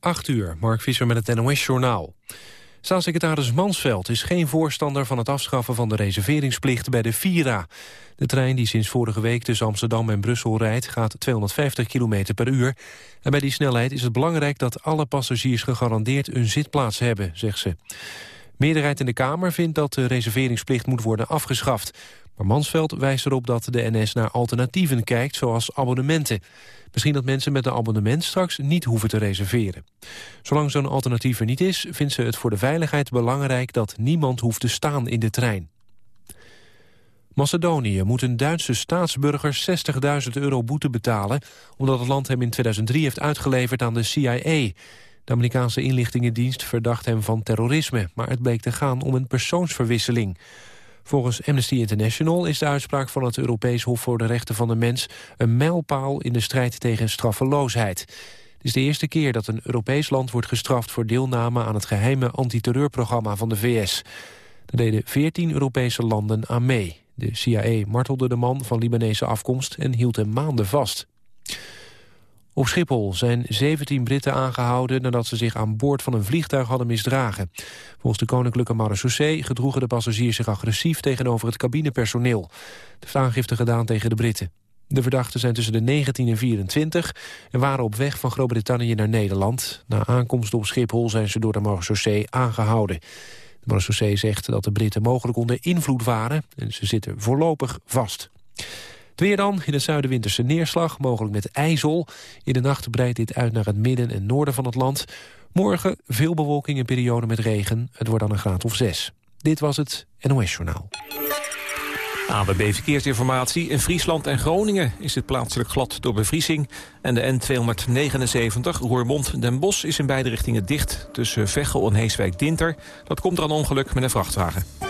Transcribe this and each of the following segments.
8 uur, Mark Visser met het NOS-journaal. Staatssecretaris Mansveld is geen voorstander van het afschaffen van de reserveringsplicht bij de Vira. De trein die sinds vorige week tussen Amsterdam en Brussel rijdt gaat 250 km per uur. En bij die snelheid is het belangrijk dat alle passagiers gegarandeerd een zitplaats hebben, zegt ze. Meerderheid in de Kamer vindt dat de reserveringsplicht moet worden afgeschaft. Maar Mansveld wijst erop dat de NS naar alternatieven kijkt, zoals abonnementen. Misschien dat mensen met een abonnement straks niet hoeven te reserveren. Zolang zo'n alternatief er niet is, vindt ze het voor de veiligheid belangrijk dat niemand hoeft te staan in de trein. Macedonië moet een Duitse staatsburger 60.000 euro boete betalen... omdat het land hem in 2003 heeft uitgeleverd aan de CIA. De Amerikaanse inlichtingendienst verdacht hem van terrorisme... maar het bleek te gaan om een persoonsverwisseling. Volgens Amnesty International is de uitspraak van het Europees Hof voor de Rechten van de Mens een mijlpaal in de strijd tegen straffeloosheid. Het is de eerste keer dat een Europees land wordt gestraft voor deelname aan het geheime antiterreurprogramma van de VS. Daar deden 14 Europese landen aan mee. De CIA martelde de man van Libanese afkomst en hield hem maanden vast. Op Schiphol zijn 17 Britten aangehouden nadat ze zich aan boord van een vliegtuig hadden misdragen. Volgens de Koninklijke Marechaussee gedroegen de passagiers zich agressief tegenover het cabinepersoneel. De aangifte gedaan tegen de Britten. De verdachten zijn tussen de 19 en 24 en waren op weg van Groot-Brittannië naar Nederland. Na aankomst op Schiphol zijn ze door de Marechaussee aangehouden. De Marechaussee zegt dat de Britten mogelijk onder invloed waren en ze zitten voorlopig vast weer dan, in het zuiden winterse neerslag, mogelijk met ijzel. In de nacht breidt dit uit naar het midden en noorden van het land. Morgen veel bewolking en periode met regen. Het wordt dan een graad of zes. Dit was het NOS Journaal. ABB Verkeersinformatie. In Friesland en Groningen is het plaatselijk glad door bevriezing. En de N279 Roermond-Den Bosch is in beide richtingen dicht... tussen Veghel en Heeswijk-Dinter. Dat komt er aan ongeluk met een vrachtwagen.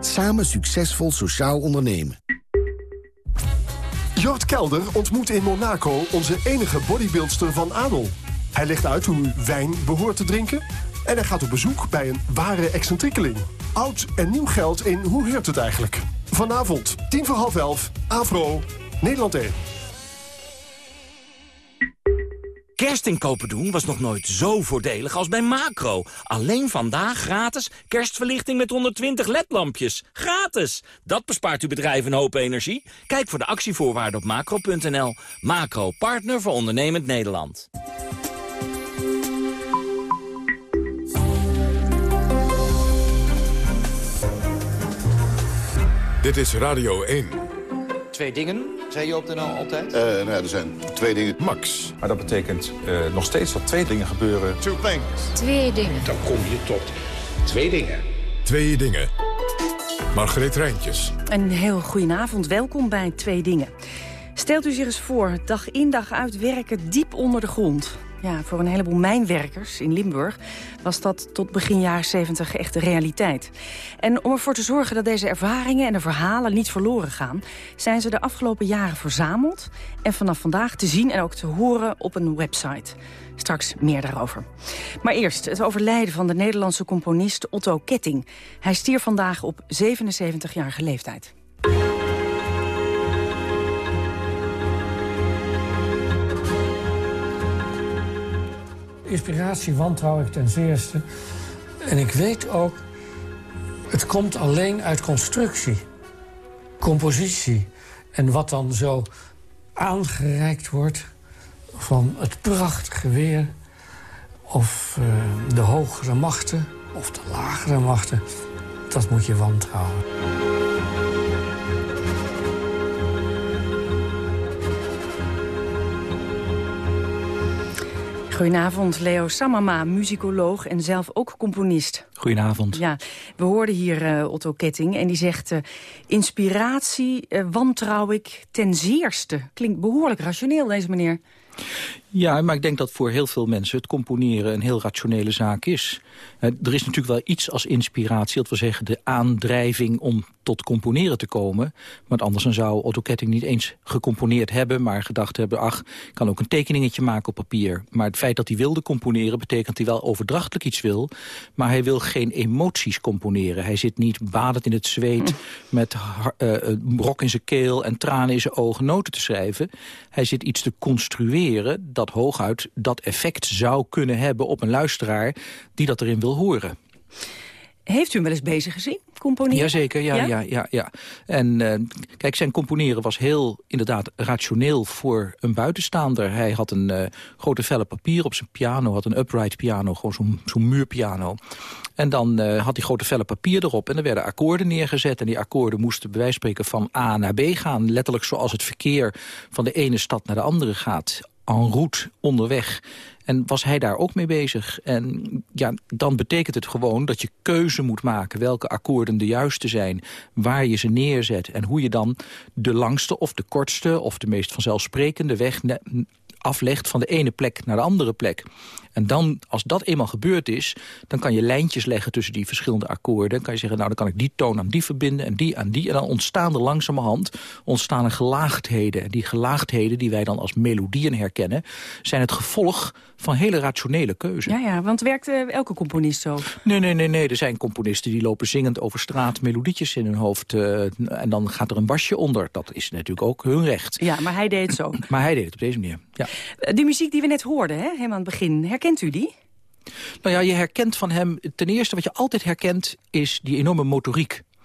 Samen succesvol sociaal ondernemen. Jort Kelder ontmoet in Monaco onze enige bodybuildster van adel. Hij legt uit hoe u wijn behoort te drinken... en hij gaat op bezoek bij een ware excentriekeling. Oud en nieuw geld in Hoe heurt het eigenlijk? Vanavond, tien voor half elf, Afro, Nederland 1. Kerstinkopen doen was nog nooit zo voordelig als bij Macro. Alleen vandaag gratis kerstverlichting met 120 ledlampjes. Gratis! Dat bespaart uw bedrijf een hoop energie. Kijk voor de actievoorwaarden op macro.nl. Macro, partner voor ondernemend Nederland. Dit is Radio 1. Twee dingen, zei je op de NL altijd? Uh, nou ja, er zijn twee dingen. Max. Maar dat betekent uh, nog steeds dat twee dingen gebeuren. Two things. Twee dingen. Dan kom je tot twee dingen. Twee dingen. Margreet Rijntjes. Een heel goedenavond. Welkom bij Twee Dingen. Stelt u zich eens voor, dag in dag uit werken diep onder de grond. Ja, voor een heleboel mijnwerkers in Limburg was dat tot begin jaren 70 echt de realiteit. En om ervoor te zorgen dat deze ervaringen en de verhalen niet verloren gaan... zijn ze de afgelopen jaren verzameld en vanaf vandaag te zien en ook te horen op een website. Straks meer daarover. Maar eerst het overlijden van de Nederlandse componist Otto Ketting. Hij stierf vandaag op 77-jarige leeftijd. Inspiratie wantrouw ik ten zeerste. En ik weet ook, het komt alleen uit constructie, compositie. En wat dan zo aangereikt wordt van het prachtige weer... of uh, de hogere machten of de lagere machten, dat moet je wantrouwen. Goedenavond, Leo Samama, muzikoloog en zelf ook componist. Goedenavond. Ja, we hoorden hier uh, Otto Ketting en die zegt... Uh, inspiratie uh, wantrouw ik ten zeerste. Klinkt behoorlijk rationeel, deze meneer. Ja, maar ik denk dat voor heel veel mensen het componeren een heel rationele zaak is. Er is natuurlijk wel iets als inspiratie, dat wil zeggen de aandrijving om tot componeren te komen. Want anders dan zou Otto Ketting niet eens gecomponeerd hebben... maar gedacht hebben, ach, ik kan ook een tekeningetje maken op papier. Maar het feit dat hij wilde componeren betekent dat hij wel overdrachtelijk iets wil... maar hij wil geen emoties componeren. Hij zit niet badend in het zweet met uh, brok in zijn keel... en tranen in zijn ogen noten te schrijven. Hij zit iets te construeren dat hooguit dat effect zou kunnen hebben op een luisteraar... die dat erin wil horen. Heeft u hem wel eens bezig gezien, componeren? Jazeker, ja, ja, ja, ja. ja. En uh, kijk, zijn componeren was heel inderdaad rationeel voor een buitenstaander. Hij had een uh, grote velle papier op zijn piano, had een upright piano, gewoon zo'n zo'n muurpiano. En dan uh, had hij grote velle papier erop en er werden akkoorden neergezet. En die akkoorden moesten bij wijze van spreken van A naar B gaan. Letterlijk zoals het verkeer van de ene stad naar de andere gaat en route onderweg. En was hij daar ook mee bezig? En ja, dan betekent het gewoon dat je keuze moet maken... welke akkoorden de juiste zijn, waar je ze neerzet... en hoe je dan de langste of de kortste... of de meest vanzelfsprekende weg aflegt van de ene plek naar de andere plek. En dan, als dat eenmaal gebeurd is, dan kan je lijntjes leggen tussen die verschillende akkoorden. Dan kan je zeggen, nou dan kan ik die toon aan die verbinden en die aan die. En dan ontstaan er langzamerhand ontstaan er gelaagdheden. En die gelaagdheden die wij dan als melodieën herkennen, zijn het gevolg van hele rationele keuze. Ja, ja, want werkt uh, elke componist zo? Nee, nee, nee, nee. Er zijn componisten die lopen zingend over straat melodietjes in hun hoofd. Uh, en dan gaat er een basje onder. Dat is natuurlijk ook hun recht. Ja, maar hij deed het zo. maar hij deed het op deze manier, ja. Uh, die muziek die we net hoorden, hè, helemaal aan het begin. Herkent u die? Nou ja, je herkent van hem... Ten eerste wat je altijd herkent is die enorme motoriek.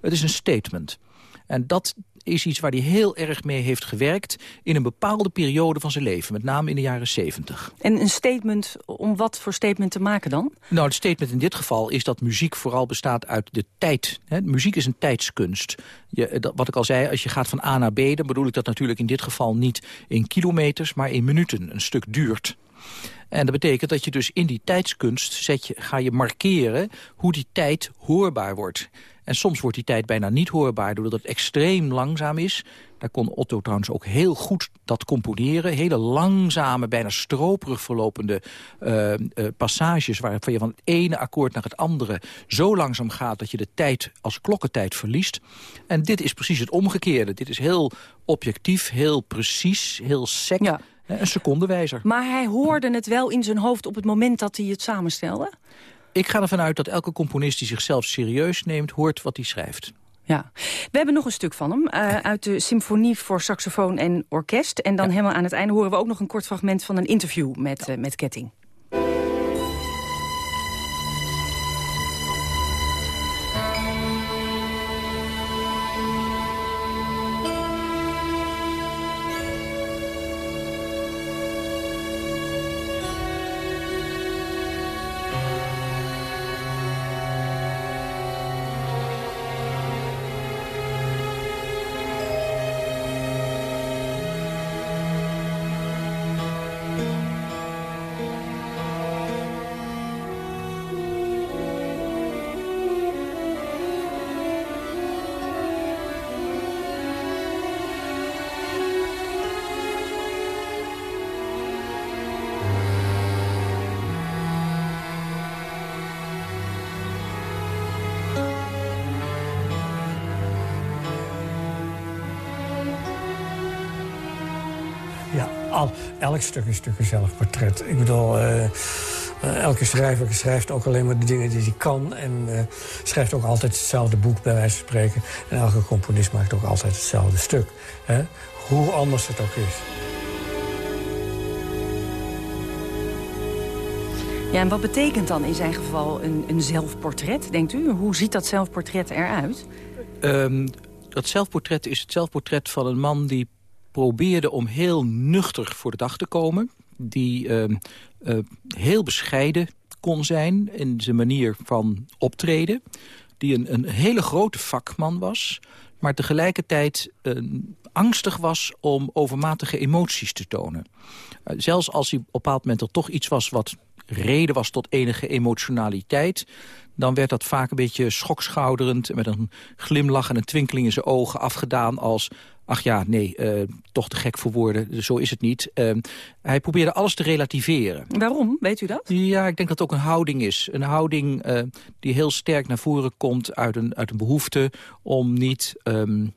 het is een statement. En dat is iets waar hij heel erg mee heeft gewerkt... in een bepaalde periode van zijn leven, met name in de jaren 70. En een statement, om wat voor statement te maken dan? Nou, het statement in dit geval is dat muziek vooral bestaat uit de tijd. Muziek is een tijdskunst. Je, dat, wat ik al zei, als je gaat van A naar B... dan bedoel ik dat natuurlijk in dit geval niet in kilometers... maar in minuten een stuk duurt. En dat betekent dat je dus in die tijdskunst zet je, ga je markeren hoe die tijd hoorbaar wordt. En soms wordt die tijd bijna niet hoorbaar doordat het extreem langzaam is. Daar kon Otto trouwens ook heel goed dat componeren. Hele langzame, bijna stroperig verlopende uh, uh, passages... waarvan je van het ene akkoord naar het andere zo langzaam gaat... dat je de tijd als klokkentijd verliest. En dit is precies het omgekeerde. Dit is heel objectief, heel precies, heel sec... Ja. Een secondewijzer. Maar hij hoorde het wel in zijn hoofd op het moment dat hij het samenstelde? Ik ga ervan uit dat elke componist die zichzelf serieus neemt... hoort wat hij schrijft. Ja, we hebben nog een stuk van hem uh, uit de Symfonie voor saxofoon en orkest. En dan ja. helemaal aan het einde horen we ook nog een kort fragment van een interview met, uh, met Ketting. Al, elk stuk is natuurlijk een zelfportret. Ik bedoel, uh, uh, elke schrijver schrijft ook alleen maar de dingen die hij kan... en uh, schrijft ook altijd hetzelfde boek, bij wijze van spreken. En elke componist maakt ook altijd hetzelfde stuk. Hè? Hoe anders het ook is. Ja, en wat betekent dan in zijn geval een, een zelfportret, denkt u? Hoe ziet dat zelfportret eruit? Um, dat zelfportret is het zelfportret van een man die probeerde om heel nuchter voor de dag te komen. Die uh, uh, heel bescheiden kon zijn in zijn manier van optreden. Die een, een hele grote vakman was, maar tegelijkertijd uh, angstig was om overmatige emoties te tonen. Uh, zelfs als hij op een bepaald moment er toch iets was wat reden was tot enige emotionaliteit dan werd dat vaak een beetje schokschouderend... met een glimlach en een twinkeling in zijn ogen afgedaan als... ach ja, nee, uh, toch te gek voor woorden, zo is het niet. Uh, hij probeerde alles te relativeren. Waarom, weet u dat? Ja, ik denk dat het ook een houding is. Een houding uh, die heel sterk naar voren komt uit een, uit een behoefte om niet... Um,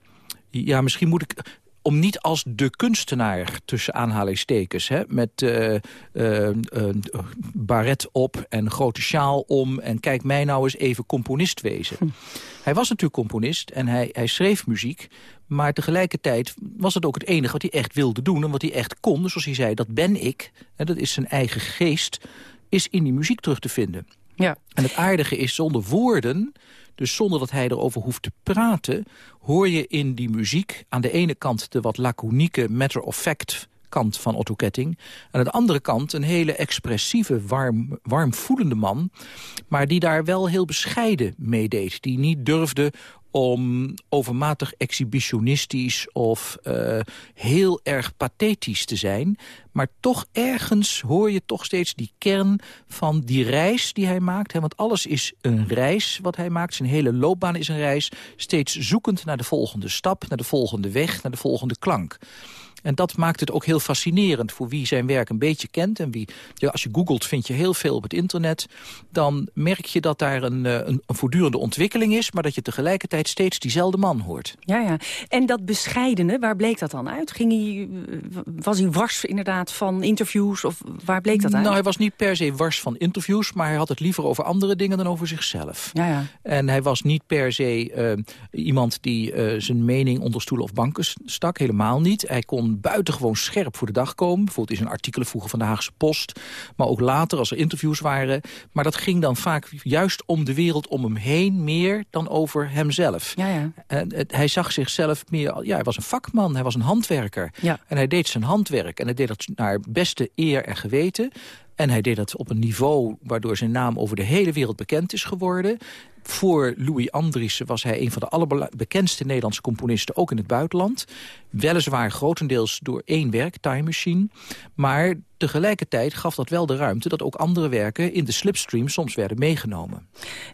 ja, misschien moet ik om niet als de kunstenaar, tussen aanhalingstekens... Hè, met uh, uh, uh, baret op en grote sjaal om... en kijk mij nou eens even componist wezen. Hm. Hij was natuurlijk componist en hij, hij schreef muziek... maar tegelijkertijd was het ook het enige wat hij echt wilde doen... en wat hij echt kon, zoals hij zei, dat ben ik. Hè, dat is zijn eigen geest, is in die muziek terug te vinden. Ja. En het aardige is, zonder woorden dus zonder dat hij erover hoeft te praten... hoor je in die muziek aan de ene kant de wat laconieke matter of fact kant van Otto Ketting. Aan de andere kant een hele expressieve, warm, warm voelende man... maar die daar wel heel bescheiden mee deed. Die niet durfde om overmatig exhibitionistisch of uh, heel erg pathetisch te zijn. Maar toch ergens hoor je toch steeds die kern van die reis die hij maakt. Hè? Want alles is een reis wat hij maakt. Zijn hele loopbaan is een reis. Steeds zoekend naar de volgende stap, naar de volgende weg, naar de volgende klank. En dat maakt het ook heel fascinerend voor wie zijn werk een beetje kent. En wie, ja, als je googelt vind je heel veel op het internet. Dan merk je dat daar een, een, een, voortdurende ontwikkeling is... maar dat je tegelijkertijd steeds diezelfde man hoort. Ja, ja. En dat bescheidene, waar bleek dat dan uit? Ging hij, was hij wars inderdaad van interviews? Of waar bleek dat uit? Nou, hij was niet per se wars van interviews... maar hij had het liever over andere dingen dan over zichzelf. Ja, ja. En hij was niet per se uh, iemand die uh, zijn mening onder stoelen of banken stak. Helemaal niet. Hij kon buitengewoon scherp voor de dag komen. Bijvoorbeeld in zijn artikelen vroeger van de Haagse Post. Maar ook later als er interviews waren. Maar dat ging dan vaak juist om de wereld om hem heen meer dan over hemzelf. Ja, ja. En het, hij zag zichzelf meer... Ja, hij was een vakman, hij was een handwerker. Ja. En hij deed zijn handwerk. En hij deed dat naar beste eer en geweten. En hij deed dat op een niveau waardoor zijn naam over de hele wereld bekend is geworden. Voor Louis Andriessen was hij een van de allerbekendste Nederlandse componisten, ook in het buitenland. Weliswaar grotendeels door één werk, Time Machine. Maar tegelijkertijd gaf dat wel de ruimte dat ook andere werken in de slipstream soms werden meegenomen.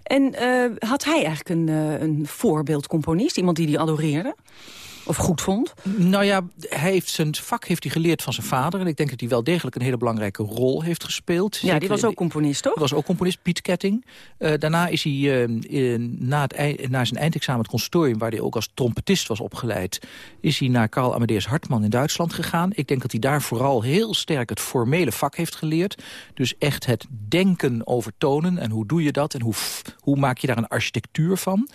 En uh, had hij eigenlijk een, uh, een voorbeeldcomponist, iemand die die adoreerde? Of goed vond? Nou ja, hij heeft zijn vak heeft hij geleerd van zijn vader. En ik denk dat hij wel degelijk een hele belangrijke rol heeft gespeeld. Ja, die was ook componist, toch? Die was ook componist, Piet Ketting. Uh, daarna is hij uh, in, na, het eind, na zijn eindexamen het conservatorium... waar hij ook als trompetist was opgeleid... is hij naar Karl Amadeus Hartmann in Duitsland gegaan. Ik denk dat hij daar vooral heel sterk het formele vak heeft geleerd. Dus echt het denken over tonen. En hoe doe je dat? En hoe, hoe maak je daar een architectuur van?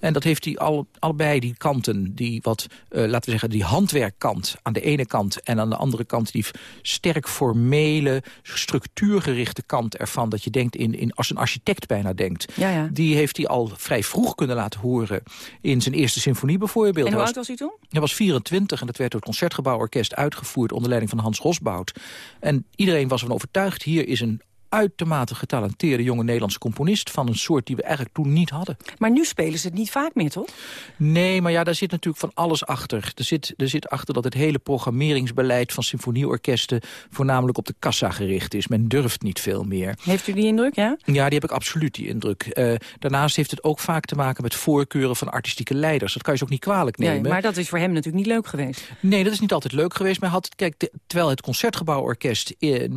En dat heeft hij al, allebei die kanten, die wat uh, laten we zeggen, die handwerkkant aan de ene kant... en aan de andere kant die sterk formele, structuurgerichte kant ervan... dat je denkt in, in, als een architect bijna denkt. Ja, ja. Die heeft hij al vrij vroeg kunnen laten horen in zijn eerste symfonie bijvoorbeeld. En hoe oud was hij toen? Hij was 24 en dat werd door het Concertgebouworkest uitgevoerd... onder leiding van Hans Rosbout. En iedereen was ervan overtuigd, hier is een uitermate getalenteerde jonge Nederlandse componist... van een soort die we eigenlijk toen niet hadden. Maar nu spelen ze het niet vaak meer, toch? Nee, maar ja, daar zit natuurlijk van alles achter. Er zit, er zit achter dat het hele programmeringsbeleid van symfonieorkesten... voornamelijk op de kassa gericht is. Men durft niet veel meer. Heeft u die indruk, ja? Ja, die heb ik absoluut, die indruk. Uh, daarnaast heeft het ook vaak te maken met voorkeuren van artistieke leiders. Dat kan je ze ook niet kwalijk nemen. Nee, maar dat is voor hem natuurlijk niet leuk geweest. Nee, dat is niet altijd leuk geweest. Maar had, kijk, de, terwijl het Concertgebouworkest uh,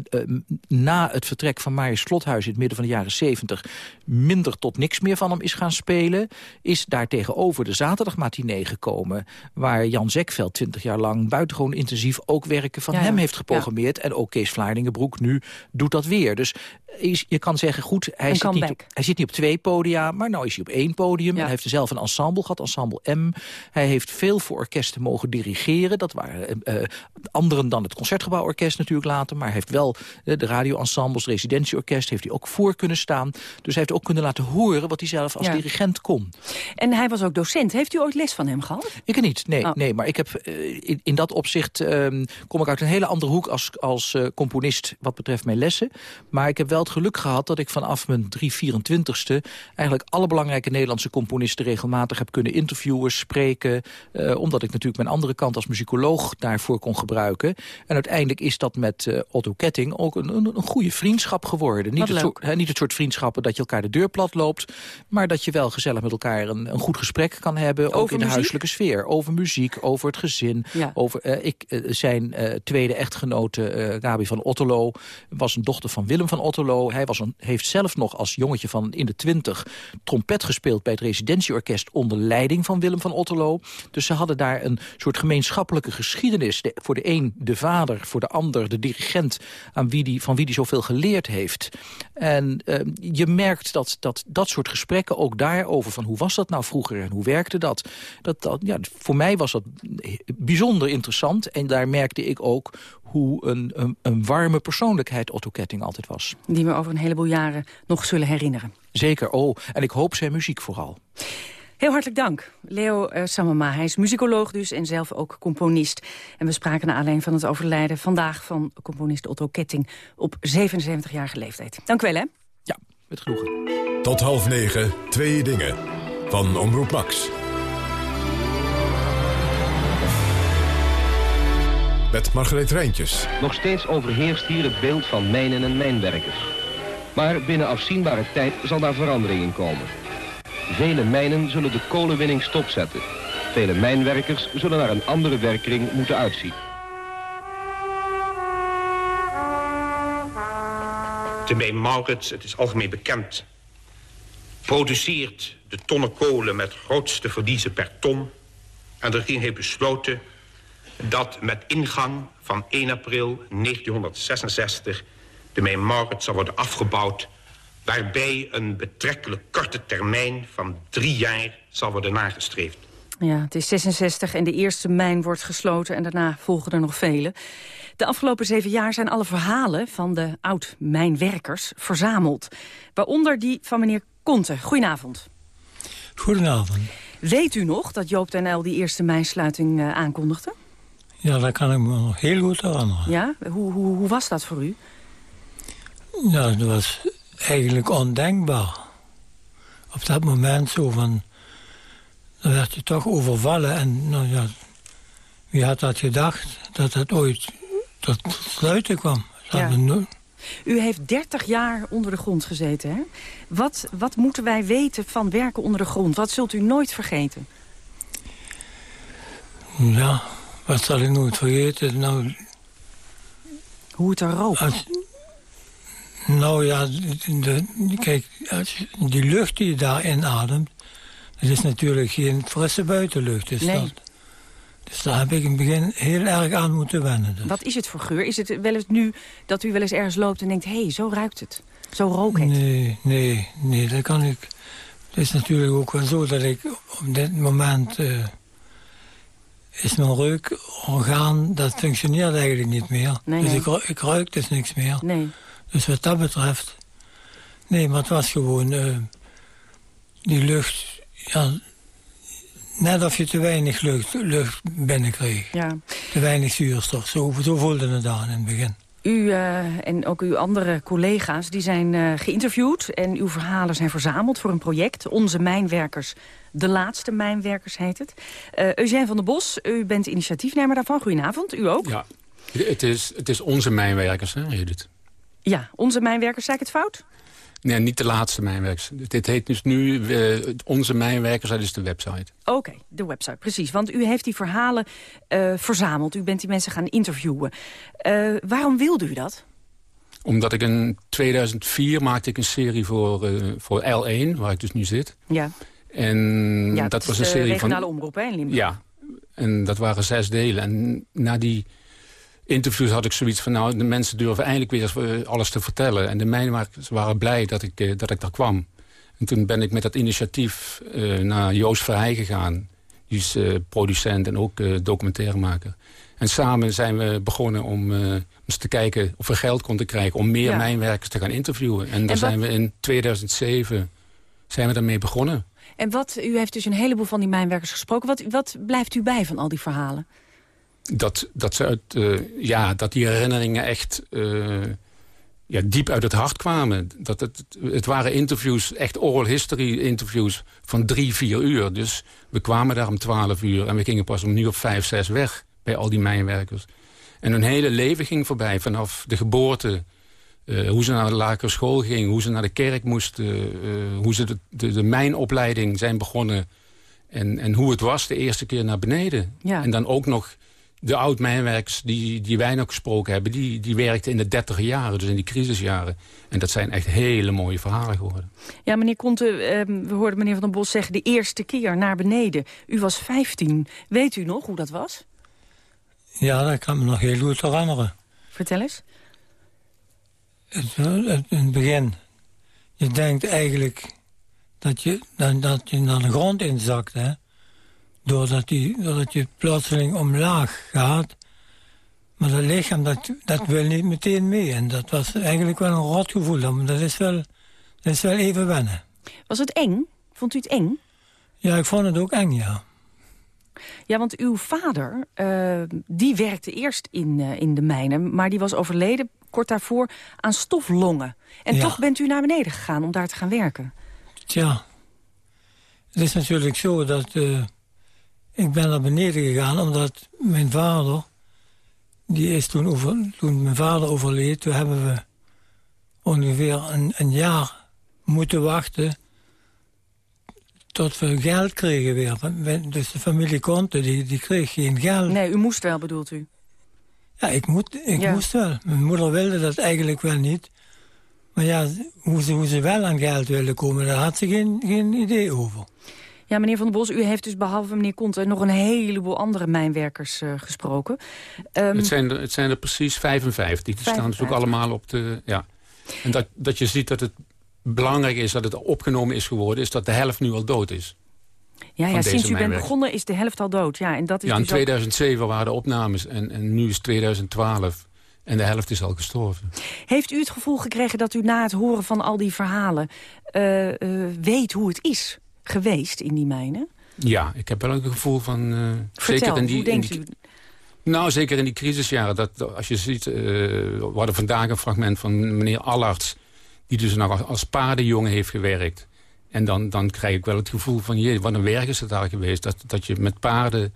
na het vertrek van Marius Slothuis in het midden van de jaren 70 minder tot niks meer van hem is gaan spelen... is daar tegenover de zaterdagmatinee gekomen... waar Jan Zekveld twintig jaar lang buitengewoon intensief ook werken van Ja, hem heeft geprogrammeerd. En ook Kees Vlaardingenbroek nu doet dat weer. Dus is- je kan zeggen, goed, hij zit, niet op, hij zit niet op twee podia... maar nou is hij op één podium. En hij heeft zelf een ensemble gehad, Ensemble M. Hij heeft veel voor orkesten mogen dirigeren. Dat waren eh, eh, anderen dan het Concertgebouworkest natuurlijk later. Maar hij heeft wel eh, de radioensembles, residentieorkest heeft hij ook voor kunnen staan. Dus hij heeft ook kunnen laten horen wat hij zelf als dirigent kon. En hij was ook docent. Heeft u ooit les van hem gehad? Ik niet, nee. Oh. nee maar ik heb, uh, in, in, dat opzicht um, kom ik uit een hele andere hoek als, als uh, componist wat betreft mijn lessen. Maar ik heb wel het geluk gehad dat ik vanaf mijn 324ste... eigenlijk alle belangrijke Nederlandse componisten regelmatig heb kunnen interviewen, spreken. Uh, omdat ik natuurlijk mijn andere kant als muzikoloog daarvoor kon gebruiken. En uiteindelijk is dat met Otto Ketting ook een, een, een goede vriendschap geworden. Niet het, soort, he, niet het soort vriendschappen dat je elkaar de deur plat loopt... maar dat je wel gezellig met elkaar een, een goed gesprek kan hebben. Over ook in de huiselijke sfeer. Over muziek, over het gezin. Ja. Over, uh, ik, zijn tweede echtgenote, Gabi van Otterlo... was een dochter van Willem van Otterlo. Hij was een, heeft zelf nog als jongetje van in de twintig... trompet gespeeld bij het residentieorkest... onder leiding van Willem van Otterlo. Dus ze hadden daar een soort gemeenschappelijke geschiedenis. De, voor de een de vader, voor de ander de dirigent... Aan wie die, van wie die zoveel geleerd heeft. En je merkt dat, dat dat soort gesprekken ook daarover... van hoe was dat nou vroeger en hoe werkte dat... dat, dat ja, voor mij was dat bijzonder interessant. En daar merkte ik ook hoe een, een, een warme persoonlijkheid Otto Ketting altijd was. Die we over een heleboel jaren nog zullen herinneren. Zeker, oh. En ik hoop zijn muziek vooral. Heel hartelijk dank, Leo uh, Samama. Hij is muzikoloog dus en zelf ook componist. En we spraken naar alleen van het overlijden vandaag van componist Otto Ketting... op 77-jarige leeftijd. Dank u wel, hè? Ja, met genoegen. Tot half negen, twee dingen. Van Omroep Max. Met Margreet Rijntjes. Nog steeds overheerst hier het beeld van mijnen en mijnwerkers. Maar binnen afzienbare tijd zal daar verandering in komen. Vele mijnen zullen de kolenwinning stopzetten. Vele mijnwerkers zullen naar een andere werkkring moeten uitzien. De mijn Maurits, het is algemeen bekend, produceert de tonnen kolen met grootste verliezen per ton. En de regering heeft besloten dat met ingang van 1 april 1966 de mijn Maurits zal worden afgebouwd... waarbij een betrekkelijk korte termijn van drie jaar zal worden nagestreefd. Ja, het is 66 en de eerste mijn wordt gesloten en daarna volgen er nog vele. De afgelopen zeven jaar zijn alle verhalen van de oud-mijnwerkers verzameld. Waaronder die van meneer Konte. Goedenavond. Goedenavond. Weet u nog dat Joop den Uyl die eerste mijnsluiting uh, aankondigde? Ja, dat kan ik me nog heel goed herinneren. Ja? Hoe, hoe, hoe was dat voor u? Ja, dat was eigenlijk ondenkbaar. Op dat moment zo van... Dan werd je toch overvallen en nou ja... Wie had dat gedacht, dat het ooit tot sluiten kwam? Ja. U heeft 30 jaar onder de grond gezeten, hè? Wat, wat moeten wij weten van werken onder de grond? Wat zult u nooit vergeten? Ja, wat zal ik nooit vergeten? Nou, Hoe het er rookt? Als, nou ja, de, de, kijk, als, die lucht die je daar inademt... dat is natuurlijk geen frisse buitenlucht. Is nee. dat. Dus daar heb ik in het begin heel erg aan moeten wennen. Dus. Wat is het voor geur? Is het wel eens nu dat u wel eens ergens loopt en denkt... hé, hey, zo ruikt het, zo rook het? Nee, nee, nee, dat kan ik... Het is natuurlijk ook wel zo dat ik op dit moment... Uh, is mijn reukorgaan, dat functioneert eigenlijk niet meer. Nee, dus nee. Ik, ik ruik dus niks meer. Nee. Dus wat dat betreft... Nee, maar het was gewoon... Uh, die lucht... Ja, net of je te weinig lucht, lucht binnenkreeg. Ja. Te weinig zuurstof. Zo, zo voelde het aan in het begin. U uh, en ook uw andere collega's die zijn uh, geïnterviewd... en uw verhalen zijn verzameld voor een project. Onze Mijnwerkers, de laatste Mijnwerkers heet het. Uh, Eugène van der Bos, u bent initiatiefnemer daarvan. Goedenavond, u ook? Ja, het is, het is onze Mijnwerkers, hè, Edith? Ja, onze Mijnwerkers, zei ik het fout? Nee, niet de laatste mijnwerkers. Dit heet dus nu uh, Onze Mijnwerkers, dat is de website. Oké, okay, de website, precies. Want u heeft die verhalen uh, verzameld. U bent die mensen gaan interviewen. Uh, waarom wilde u dat? Omdat ik in 2004 maakte ik een serie voor, voor L1, waar ik dus nu zit. Ja. En ja, dat, was een serie van... regionale omroep, hè, in Limburg? Ja, en dat waren zes delen. En na die interviews had ik zoiets van... nou, de mensen durven eindelijk weer alles te vertellen. En de mijnwerkers waren blij dat ik, dat ik daar kwam. En toen ben ik met dat initiatief uh, naar Joost Verheij gegaan. Die is uh, producent en ook uh, documentairemaker. En samen zijn we begonnen om eens te kijken of we geld konden krijgen... om meer mijnwerkers te gaan interviewen. En daar zijn we in 2007 zijn we daarmee begonnen. En wat, u heeft dus een heleboel van die mijnwerkers gesproken. Wat, wat blijft u bij van al die verhalen? Dat, dat, ze uit, uh, ja, dat die herinneringen echt uh, ja, diep uit het hart kwamen. Dat het, het waren interviews, echt oral history interviews van drie, vier uur. Dus we kwamen daar om twaalf uur en we gingen pas om nu op vijf, zes weg bij al die mijnwerkers. En hun hele leven ging voorbij, vanaf de geboorte... Uh, hoe ze naar de lagere school gingen, hoe ze naar de kerk moesten... Uh, hoe ze de, de, de, mijnopleiding zijn begonnen... En, en hoe het was de eerste keer naar beneden. Ja. En dan ook nog de oud-mijnwerkers die, die wij nog gesproken hebben... Die, die werkten in de dertiger jaren, dus in die crisisjaren. En dat zijn echt hele mooie verhalen geworden. Ja, meneer Conte, uh, we hoorden meneer Van den Bos zeggen... de eerste keer naar beneden. U was 15. Weet u nog hoe dat was? Ja, dat kan me nog heel goed herinneren. Vertel eens. Het, het, in het begin, je denkt eigenlijk dat je, dat, dat je naar de grond inzakt, hè. Doordat, die, doordat je plotseling omlaag gaat. Maar dat lichaam, dat, dat wil niet meteen mee. En dat was eigenlijk wel een rot gevoel. Dat is wel, dat is wel even wennen. Was het eng? Vond u het eng? Ja, ik vond het ook eng, ja. Ja, want uw vader, uh, die werkte eerst in, uh, in de mijnen... maar die was overleden kort daarvoor aan stoflongen. En ja. toch bent u naar beneden gegaan om daar te gaan werken. Tja, het is natuurlijk zo dat... Uh, ik ben naar beneden gegaan omdat mijn vader... die is toen, over, toen mijn vader overleed... toen hebben we ongeveer een, een jaar moeten wachten tot we geld kregen weer. Dus de familie Conte, die, die kreeg geen geld. Nee, u moest wel, bedoelt u? Ja, ik, moet, ik ja. moest wel. Mijn moeder wilde dat eigenlijk wel niet. Maar ja, hoe ze, hoe ze wel aan geld wilde komen, daar had ze geen, geen idee over. Ja, meneer Van der Bos, u heeft dus behalve meneer Conte... nog een heleboel andere mijnwerkers uh, gesproken. Um, het, zijn er, het zijn er precies 55. Die 55. staan natuurlijk allemaal op de... Ja. En dat, dat je ziet dat het belangrijk is dat het opgenomen is geworden... is dat de helft nu al dood is. Ja, ja sinds u bent begonnen is de helft al dood. Ja, en dat is ja in dus 2007 ook... waren de opnames en, en nu is 2012... En de helft is al gestorven. Heeft u het gevoel gekregen dat u na het horen van al die verhalen... Uh, uh, weet hoe het is geweest in die mijnen? Ja, ik heb wel een gevoel van... Uh, Vertel, zeker in die, hoe denkt in die, u? Nou, zeker in die crisisjaren. Dat, als je ziet, we hadden vandaag een fragment van meneer Allarts die dus nog als paardenjongen heeft gewerkt. En dan, dan krijg ik wel het gevoel van, jee, wat een werk is het daar geweest. Dat, dat je met paarden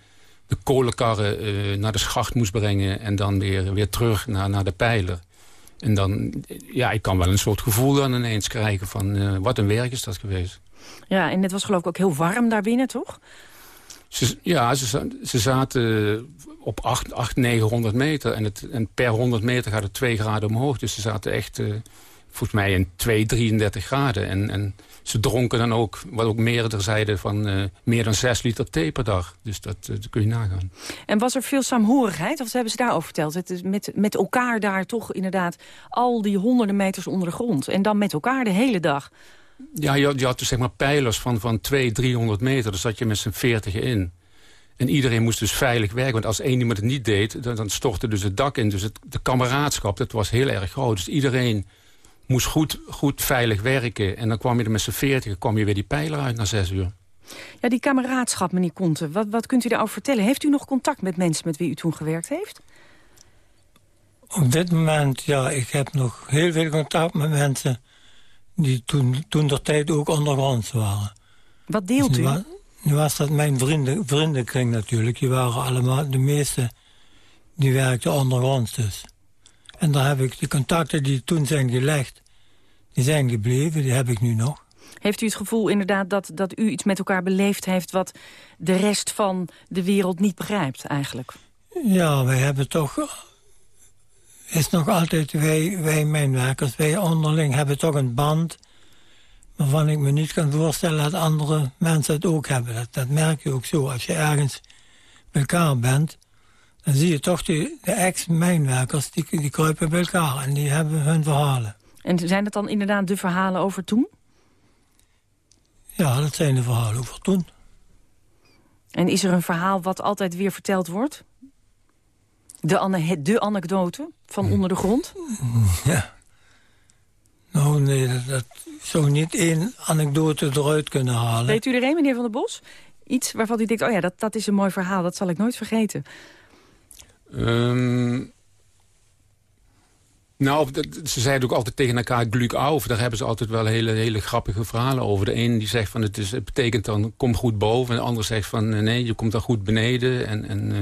de kolenkarren uh, naar de schacht moest brengen... en dan weer, weer terug naar, naar de pijler. En dan, ja, ik kan wel een soort gevoel dan ineens krijgen van... Uh, wat een werk is dat geweest. Ja, en het was geloof ik ook heel warm daarbinnen, toch? Ze, ja, ze, ze zaten op 8, 8 900 meter. En, het, en per 100 meter gaat het 2 graden omhoog. Dus ze zaten echt... Uh, volgens mij in 2, 33 graden. En, en ze dronken dan ook, wat ook meerdere zeiden, van uh, meer dan 6 liter thee per dag. Dus dat, uh, dat kun je nagaan. En was er veel saamhorigheid? Of hebben ze daarover verteld? Het is met, met elkaar daar toch inderdaad al die honderden meters onder de grond. En dan met elkaar de hele dag. Ja, je, je had dus zeg maar pijlers van, van 200, 300 meter. Daar zat je met z'n 40 in. En iedereen moest dus veilig werken. Want als één iemand het niet deed, dan, dan stortte dus het dak in. Dus het, de kameraadschap, dat was heel erg groot. Dus iedereen moest goed, goed veilig werken. En dan kwam je er met z'n veertig, kwam je weer die pijler uit na zes uur. Ja, die kameraadschap, meneer Conte, wat, wat kunt u daarover vertellen? Heeft u nog contact met mensen met wie u toen gewerkt heeft? Op dit moment, ja, ik heb nog heel veel contact met mensen... die toen, toen der tijd ook ondergronds waren. Wat deelt dus nu u? Was, nu was dat mijn vrienden, vriendenkring natuurlijk. Die waren allemaal, de meeste, die werkten ondergronds dus. En daar heb ik de contacten die toen zijn gelegd, die zijn gebleven, die heb ik nu nog. Heeft u het gevoel inderdaad dat, dat u iets met elkaar beleefd heeft... wat de rest van de wereld niet begrijpt eigenlijk? Ja, wij hebben toch... is nog altijd, wij, wij mijnwerkers, wij onderling hebben toch een band... waarvan ik me niet kan voorstellen dat andere mensen het ook hebben. Dat, dat merk je ook zo. Als je ergens bij elkaar bent dan zie je toch die, de ex-mijnwerkers, die, die kruipen bij elkaar en die hebben hun verhalen. En zijn dat dan inderdaad de verhalen over toen? Ja, dat zijn de verhalen over toen. En is er een verhaal wat altijd weer verteld wordt? De, ane de anekdote van onder de grond? Ja. Nou, nee, dat, dat zou niet één anekdote eruit kunnen halen. Weet u er een, meneer Van der Bos? Iets waarvan u denkt, oh ja, dat, dat is een mooi verhaal, dat zal ik nooit vergeten. Um, nou, ze zeiden ook altijd tegen elkaar gluk auf. Daar hebben ze altijd wel hele, hele grappige verhalen over. De een die zegt van het, is, het betekent dan kom goed boven. En de ander zegt van nee, je komt dan goed beneden. En, en uh,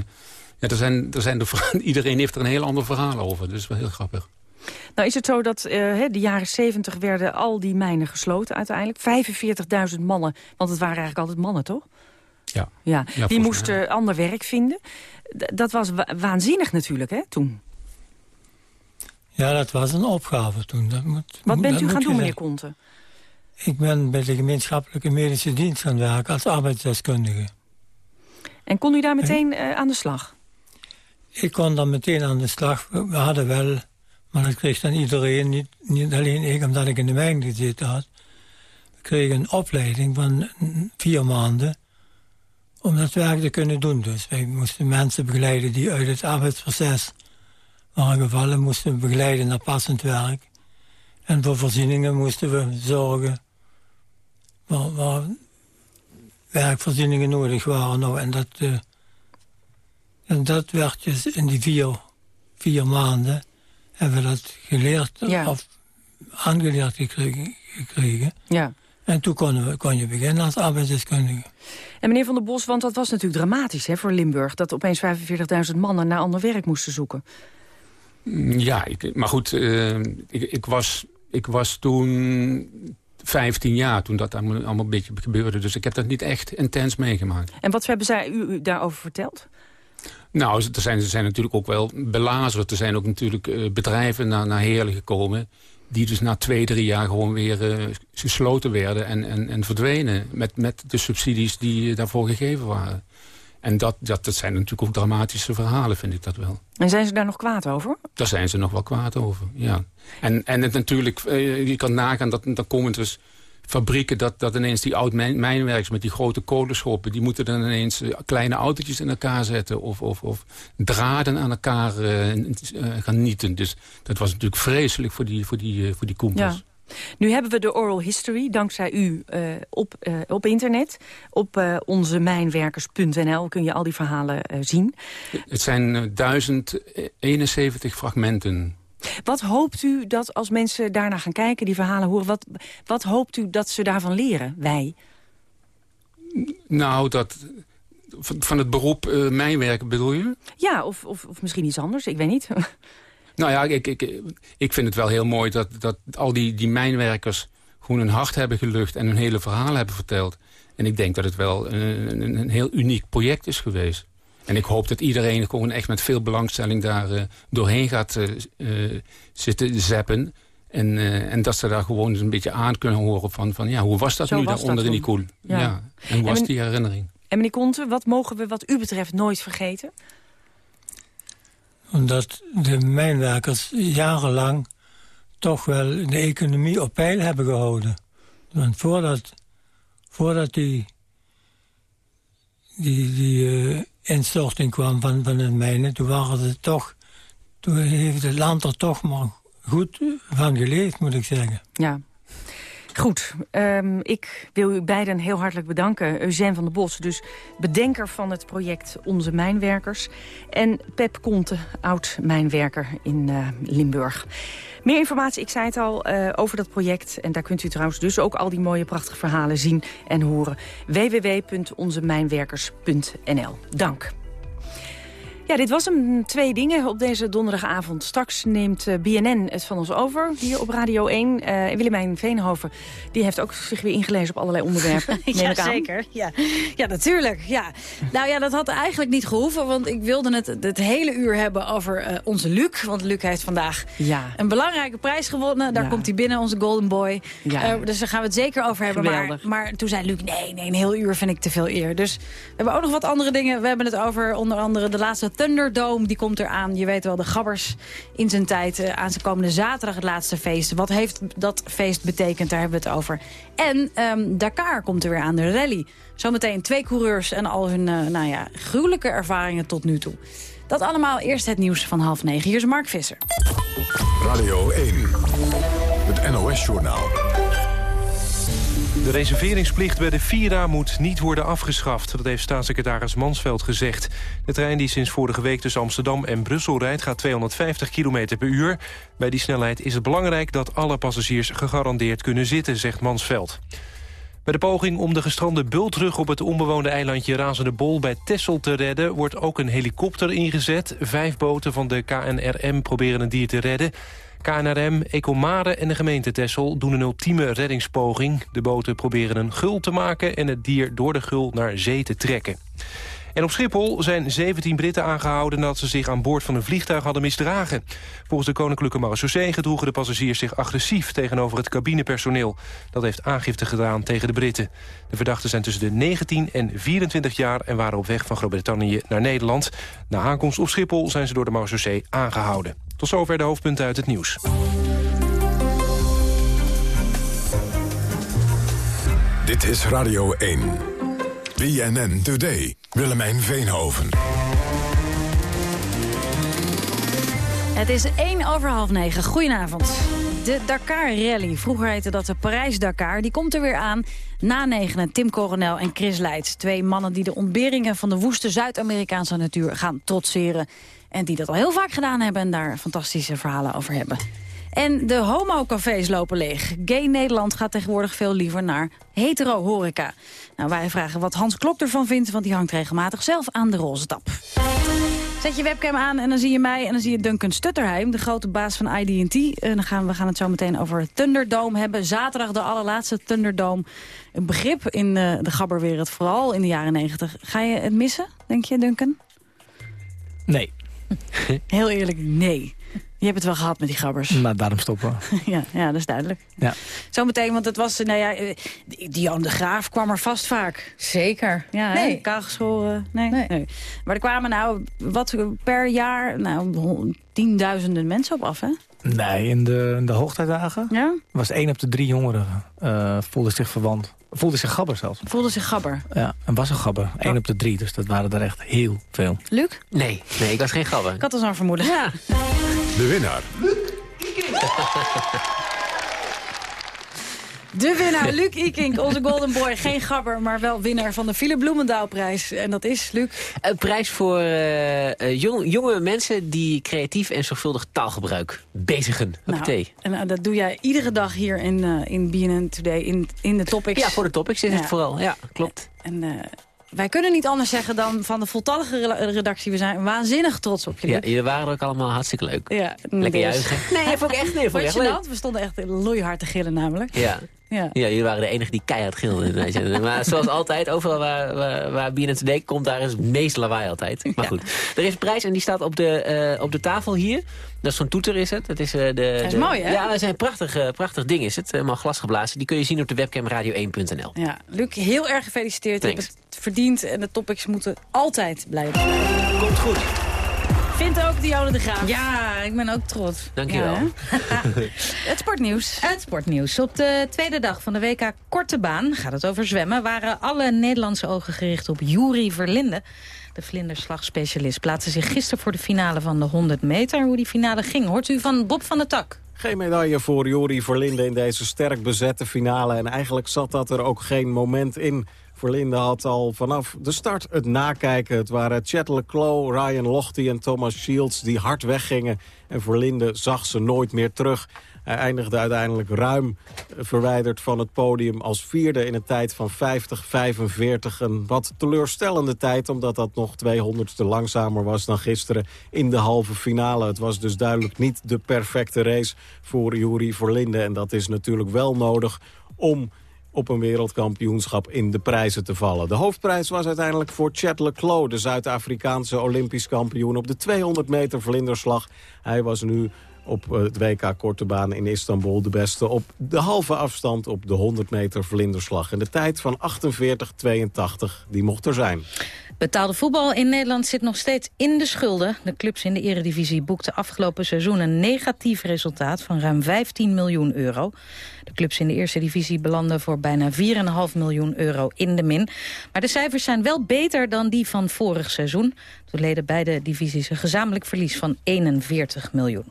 ja, er zijn, er zijn de, iedereen heeft er een heel ander verhaal over. Dus wel heel grappig. Nou is het zo dat uh, de jaren 70 werden al die mijnen gesloten uiteindelijk. 45.000 mannen, want het waren eigenlijk altijd mannen, toch? Ja. ja. die moesten ander werk vinden. D dat was wa waanzinnig natuurlijk, hè, toen. Ja, dat was een opgave toen. Dat moet, Wat bent dat u gaan doen, meneer Konte? Ik ben bij de gemeenschappelijke medische dienst gaan werken als arbeidsdeskundige. En kon u daar meteen uh, aan de slag? Ik kon dan meteen aan de slag. We hadden wel, maar dat kreeg dan iedereen, niet, niet alleen ik, omdat ik in de mijn gezeten had. We kregen een opleiding van vier maanden om dat werk te kunnen doen. Dus wij moesten mensen begeleiden die uit het arbeidsproces waren gevallen, moesten begeleiden naar passend werk. En voor voorzieningen moesten we zorgen waar, werkvoorzieningen nodig waren. En, dat, uh, en dat werd dus in die vier, vier maanden hebben we dat geleerd ja. of aangeleerd gekregen. gekregen. Ja. En toen kon, we, kon je beginnen als arbeidsdeskundige. En meneer Van der Bos, want dat was natuurlijk dramatisch hè, voor Limburg... dat opeens 45.000 mannen naar ander werk moesten zoeken. Ja, ik, maar goed, uh, ik, ik, was, ik was toen 15 jaar toen dat allemaal, allemaal een beetje gebeurde. Dus ik heb dat niet echt intens meegemaakt. En wat hebben zij u, u daarover verteld? Nou, er zijn, er zijn natuurlijk ook wel belazerd. Er zijn ook natuurlijk uh, bedrijven naar, naar Heerlen gekomen... die dus na twee, drie jaar gewoon weer uh, gesloten werden en, en, en verdwenen... Met, met de subsidies die daarvoor gegeven waren. En dat, dat, dat zijn natuurlijk ook dramatische verhalen, vind ik dat wel. En zijn ze daar nog kwaad over? Daar zijn ze nog wel kwaad over, ja. En, en het natuurlijk, je kan nagaan, dat dan komen dus fabrieken... dat, dat ineens die oud-mijnwerkers met die grote kolenschoppen... die moeten dan ineens uh, kleine autootjes in elkaar zetten... of, of, of draden aan elkaar uh, gaan nieten. Dus dat was natuurlijk vreselijk voor die, voor die, voor die koempels. Ja. Nu hebben we de oral history, dankzij u, uh, op, uh, op internet. Op uh, onze mijnwerkers.nl kun je al die verhalen zien. Het zijn 1071 fragmenten. Wat hoopt u dat als mensen daarna gaan kijken, die verhalen horen... wat, wat hoopt u dat ze daarvan leren, wij? Nou, dat... Van het beroep mijnwerken bedoel je? Ja, of, of, of misschien iets anders, ik weet niet. Nou ja, ik, ik, ik vind het wel heel mooi dat, dat al die, die mijnwerkers gewoon hun hart hebben gelucht en hun hele verhaal hebben verteld. En ik denk dat het wel een, een, een heel uniek project is geweest. En ik hoop dat iedereen gewoon echt met veel belangstelling daar uh, doorheen gaat uh, zitten zappen. En, en dat ze daar gewoon eens een beetje aan kunnen horen van, van ja, hoe was dat Zo nu was daar onder dat in die koel? Ja. ja. En hoe was en, die herinnering? En meneer Conte, wat mogen we wat u betreft nooit vergeten? Omdat de mijnwerkers jarenlang toch wel de economie op peil hebben gehouden. Want voordat, voordat die, die, die uh, instorting kwam van, van de mijnen... toen, waren ze toch, toen heeft het land er toch maar goed van geleefd, moet ik zeggen. Ja. Goed, um, ik wil u beiden heel hartelijk bedanken. Eugène van der Bos, dus bedenker van het project Onze Mijnwerkers. En Pep Conte, oud-mijnwerker in uh, Limburg. Meer informatie, ik zei het al, uh, over dat project. En daar kunt u trouwens dus ook al die mooie prachtige verhalen zien en horen. www.onzemijnwerkers.nl Dank. Ja, dit was hem. Twee dingen op deze donderdagavond. Straks neemt uh, BNN het van ons over, hier op Radio 1. Uh, Willemijn Veenhoven die heeft ook zich weer ingelezen op allerlei onderwerpen. ja, zeker. Ja. ja, natuurlijk. Ja. Nou ja, dat had eigenlijk niet gehoeven, want ik wilde het het hele uur hebben over uh, onze Luc. Want Luc heeft vandaag ja. een belangrijke prijs gewonnen. Daar ja. komt hij binnen, onze Golden Boy. Ja. dus daar gaan we het zeker over hebben. Maar, maar, toen zei Luc, nee, nee, een heel uur vind ik te veel eer. Dus we hebben ook nog wat andere dingen. We hebben het over onder andere de laatste Thunderdome, die komt eraan. Je weet wel, de gabbers in zijn tijd. Uh, aan zijn komende zaterdag het laatste feest. Wat heeft dat feest betekend? Daar hebben we het over. En um, Dakar komt er weer aan, de rally. Zometeen twee coureurs en al hun uh, nou ja, gruwelijke ervaringen tot nu toe. Dat allemaal eerst het nieuws van half negen. Hier is Mark Visser. Radio 1, het NOS-journaal. De reserveringsplicht bij de Vira moet niet worden afgeschaft. Dat heeft staatssecretaris Mansveld gezegd. De trein die sinds vorige week tussen Amsterdam en Brussel rijdt... gaat 250 km per uur. Bij die snelheid is het belangrijk dat alle passagiers gegarandeerd kunnen zitten, zegt Mansveld. Bij de poging om de gestrande bultrug op het onbewoonde eilandje Razende Bol bij Texel te redden... wordt ook een helikopter ingezet. Vijf boten van de KNRM proberen een dier te redden. KNRM, Ecomare en de gemeente Texel doen een ultieme reddingspoging. De boten proberen een gul te maken en het dier door de gul naar zee te trekken. En op Schiphol zijn 17 Britten aangehouden... nadat ze zich aan boord van een vliegtuig hadden misdragen. Volgens de Koninklijke Marechaussee gedroegen de passagiers zich agressief... tegenover het cabinepersoneel. Dat heeft aangifte gedaan tegen de Britten. De verdachten zijn tussen de 19 en 24 jaar... en waren op weg van Groot-Brittannië naar Nederland. Na aankomst op Schiphol zijn ze door de Marechaussee aangehouden. Tot zover de hoofdpunten uit het nieuws. Dit is Radio 1. BNN Today. Willemijn Veenhoven. Het is 1 over half negen. Goedenavond. De Dakar Rally, vroeger heette dat de Parijs-Dakar, die komt er weer aan. Na negenen Tim Coronel en Chris Leitz. Twee mannen die de ontberingen van de woeste Zuid-Amerikaanse natuur gaan trotseren. En die dat al heel vaak gedaan hebben en daar fantastische verhalen over hebben. En de homocafés lopen leeg. Gay Nederland gaat tegenwoordig veel liever naar hetero-horeca. Nou, wij vragen wat Hans Klok ervan vindt, want die hangt regelmatig zelf aan de roze tap. Zet je webcam aan en dan zie je mij en dan zie je Duncan Stutterheim... de grote baas van ID&T. En dan gaan we gaan het zo meteen over Thunderdome hebben. Zaterdag de allerlaatste Thunderdome. Een begrip in de, de gabberwereld, vooral in de jaren negentig. Ga je het missen, denk je, Duncan? Nee. Heel eerlijk, nee. Je hebt het wel gehad met die grabbers. Maar daarom stoppen ja, ja, dat is duidelijk. Ja. Zometeen, want het was, nou ja, eh, Dion de Graaf kwam er vast vaak. Zeker. Ja, nee. Kaalgeschoren. Nee, nee. nee. Maar er kwamen nou, wat per jaar, nou, tienduizenden mensen op af, hè? Nee, in de, in de hoogtijdagen ja? was één op de drie jongeren uh, voelde zich verwant. Voelde zich gabber zelfs. Voelde zich gabber? Ja, en was een gabber. Eén op de drie, dus dat waren er echt heel veel. Luc? Nee, nee, ik was geen gabber. Ik had al zo'n vermoeden. Ja. De winnaar. De winnaar, Luc Ikink, onze golden boy. Geen gabber, maar wel winnaar van de Philip Bloemendaalprijs. En dat is, Luc? Een prijs voor uh, jong, jonge mensen die creatief en zorgvuldig taalgebruik bezigen. Nou, en uh, dat doe jij iedere dag hier in, uh, in BNN Today, in, in de topics. Ja, voor de topics is ja. het vooral. Ja, klopt. En wij kunnen niet anders zeggen dan van de voltallige redactie. We zijn waanzinnig trots op jullie. Ja, jullie waren ook allemaal hartstikke leuk. Ja, Lekker dus. juichen. Nee, vond ik echt, nee, vond ik echt leuk. We stonden echt loeihard te gillen namelijk. Ja. Ja. ja, jullie waren de enige die keihard gilde. maar zoals altijd, overal waar, waar, waar BNN Today komt, daar is het meest lawaai altijd. Maar goed, er is een prijs en die staat op de, uh, op de tafel hier. Dat is zo'n toeter is het. Dat is, uh, de, dat is mooi, hè? Ja, dat zijn prachtig, uh, prachtig ding is het. Helemaal glasgeblazen. Die kun je zien op de webcam radio1.nl. Ja, Luc, heel erg gefeliciteerd. Je hebt het verdiend en de topics moeten altijd blijven. Komt goed. Vindt ook Dionne de Graaf. Ja, ik ben ook trots. Dankjewel. Ja, het sportnieuws. Het sportnieuws. Op de tweede dag van de WK Korte Baan, gaat het over zwemmen... waren alle Nederlandse ogen gericht op Juri Verlinde. De vlinderslagspecialist plaatste zich gisteren voor de finale van de 100 meter. Hoe die finale ging, hoort u van Bob van der Tak. Geen medaille voor Jori Verlinde in deze sterk bezette finale. En eigenlijk zat dat er ook geen moment in. Verlinde had al vanaf de start het nakijken. Het waren Chet Leclos, Ryan Lochte en Thomas Shields die hard weggingen. En Verlinde zag ze nooit meer terug. Hij eindigde uiteindelijk ruim verwijderd van het podium als vierde in een tijd van 50-45. Een wat teleurstellende tijd, omdat dat nog 200ste langzamer was dan gisteren in de halve finale. Het was dus duidelijk niet de perfecte race voor Juri Verlinde. En dat is natuurlijk wel nodig om op een wereldkampioenschap in de prijzen te vallen. De hoofdprijs was uiteindelijk voor Chet Leclos, de Zuid-Afrikaanse Olympisch kampioen op de 200 meter vlinderslag. Hij was nu op het WK Korte Baan in Istanbul. De beste op de halve afstand op de 100 meter vlinderslag. En de tijd van 48-82, die mocht er zijn. Betaalde voetbal in Nederland zit nog steeds in de schulden. De clubs in de eredivisie boekten afgelopen seizoen een negatief resultaat van ruim 15 miljoen euro. De clubs in de eerste divisie belanden voor bijna 4,5 miljoen euro in de min. Maar de cijfers zijn wel beter dan die van vorig seizoen. Toen leden beide divisies een gezamenlijk verlies van 41 miljoen.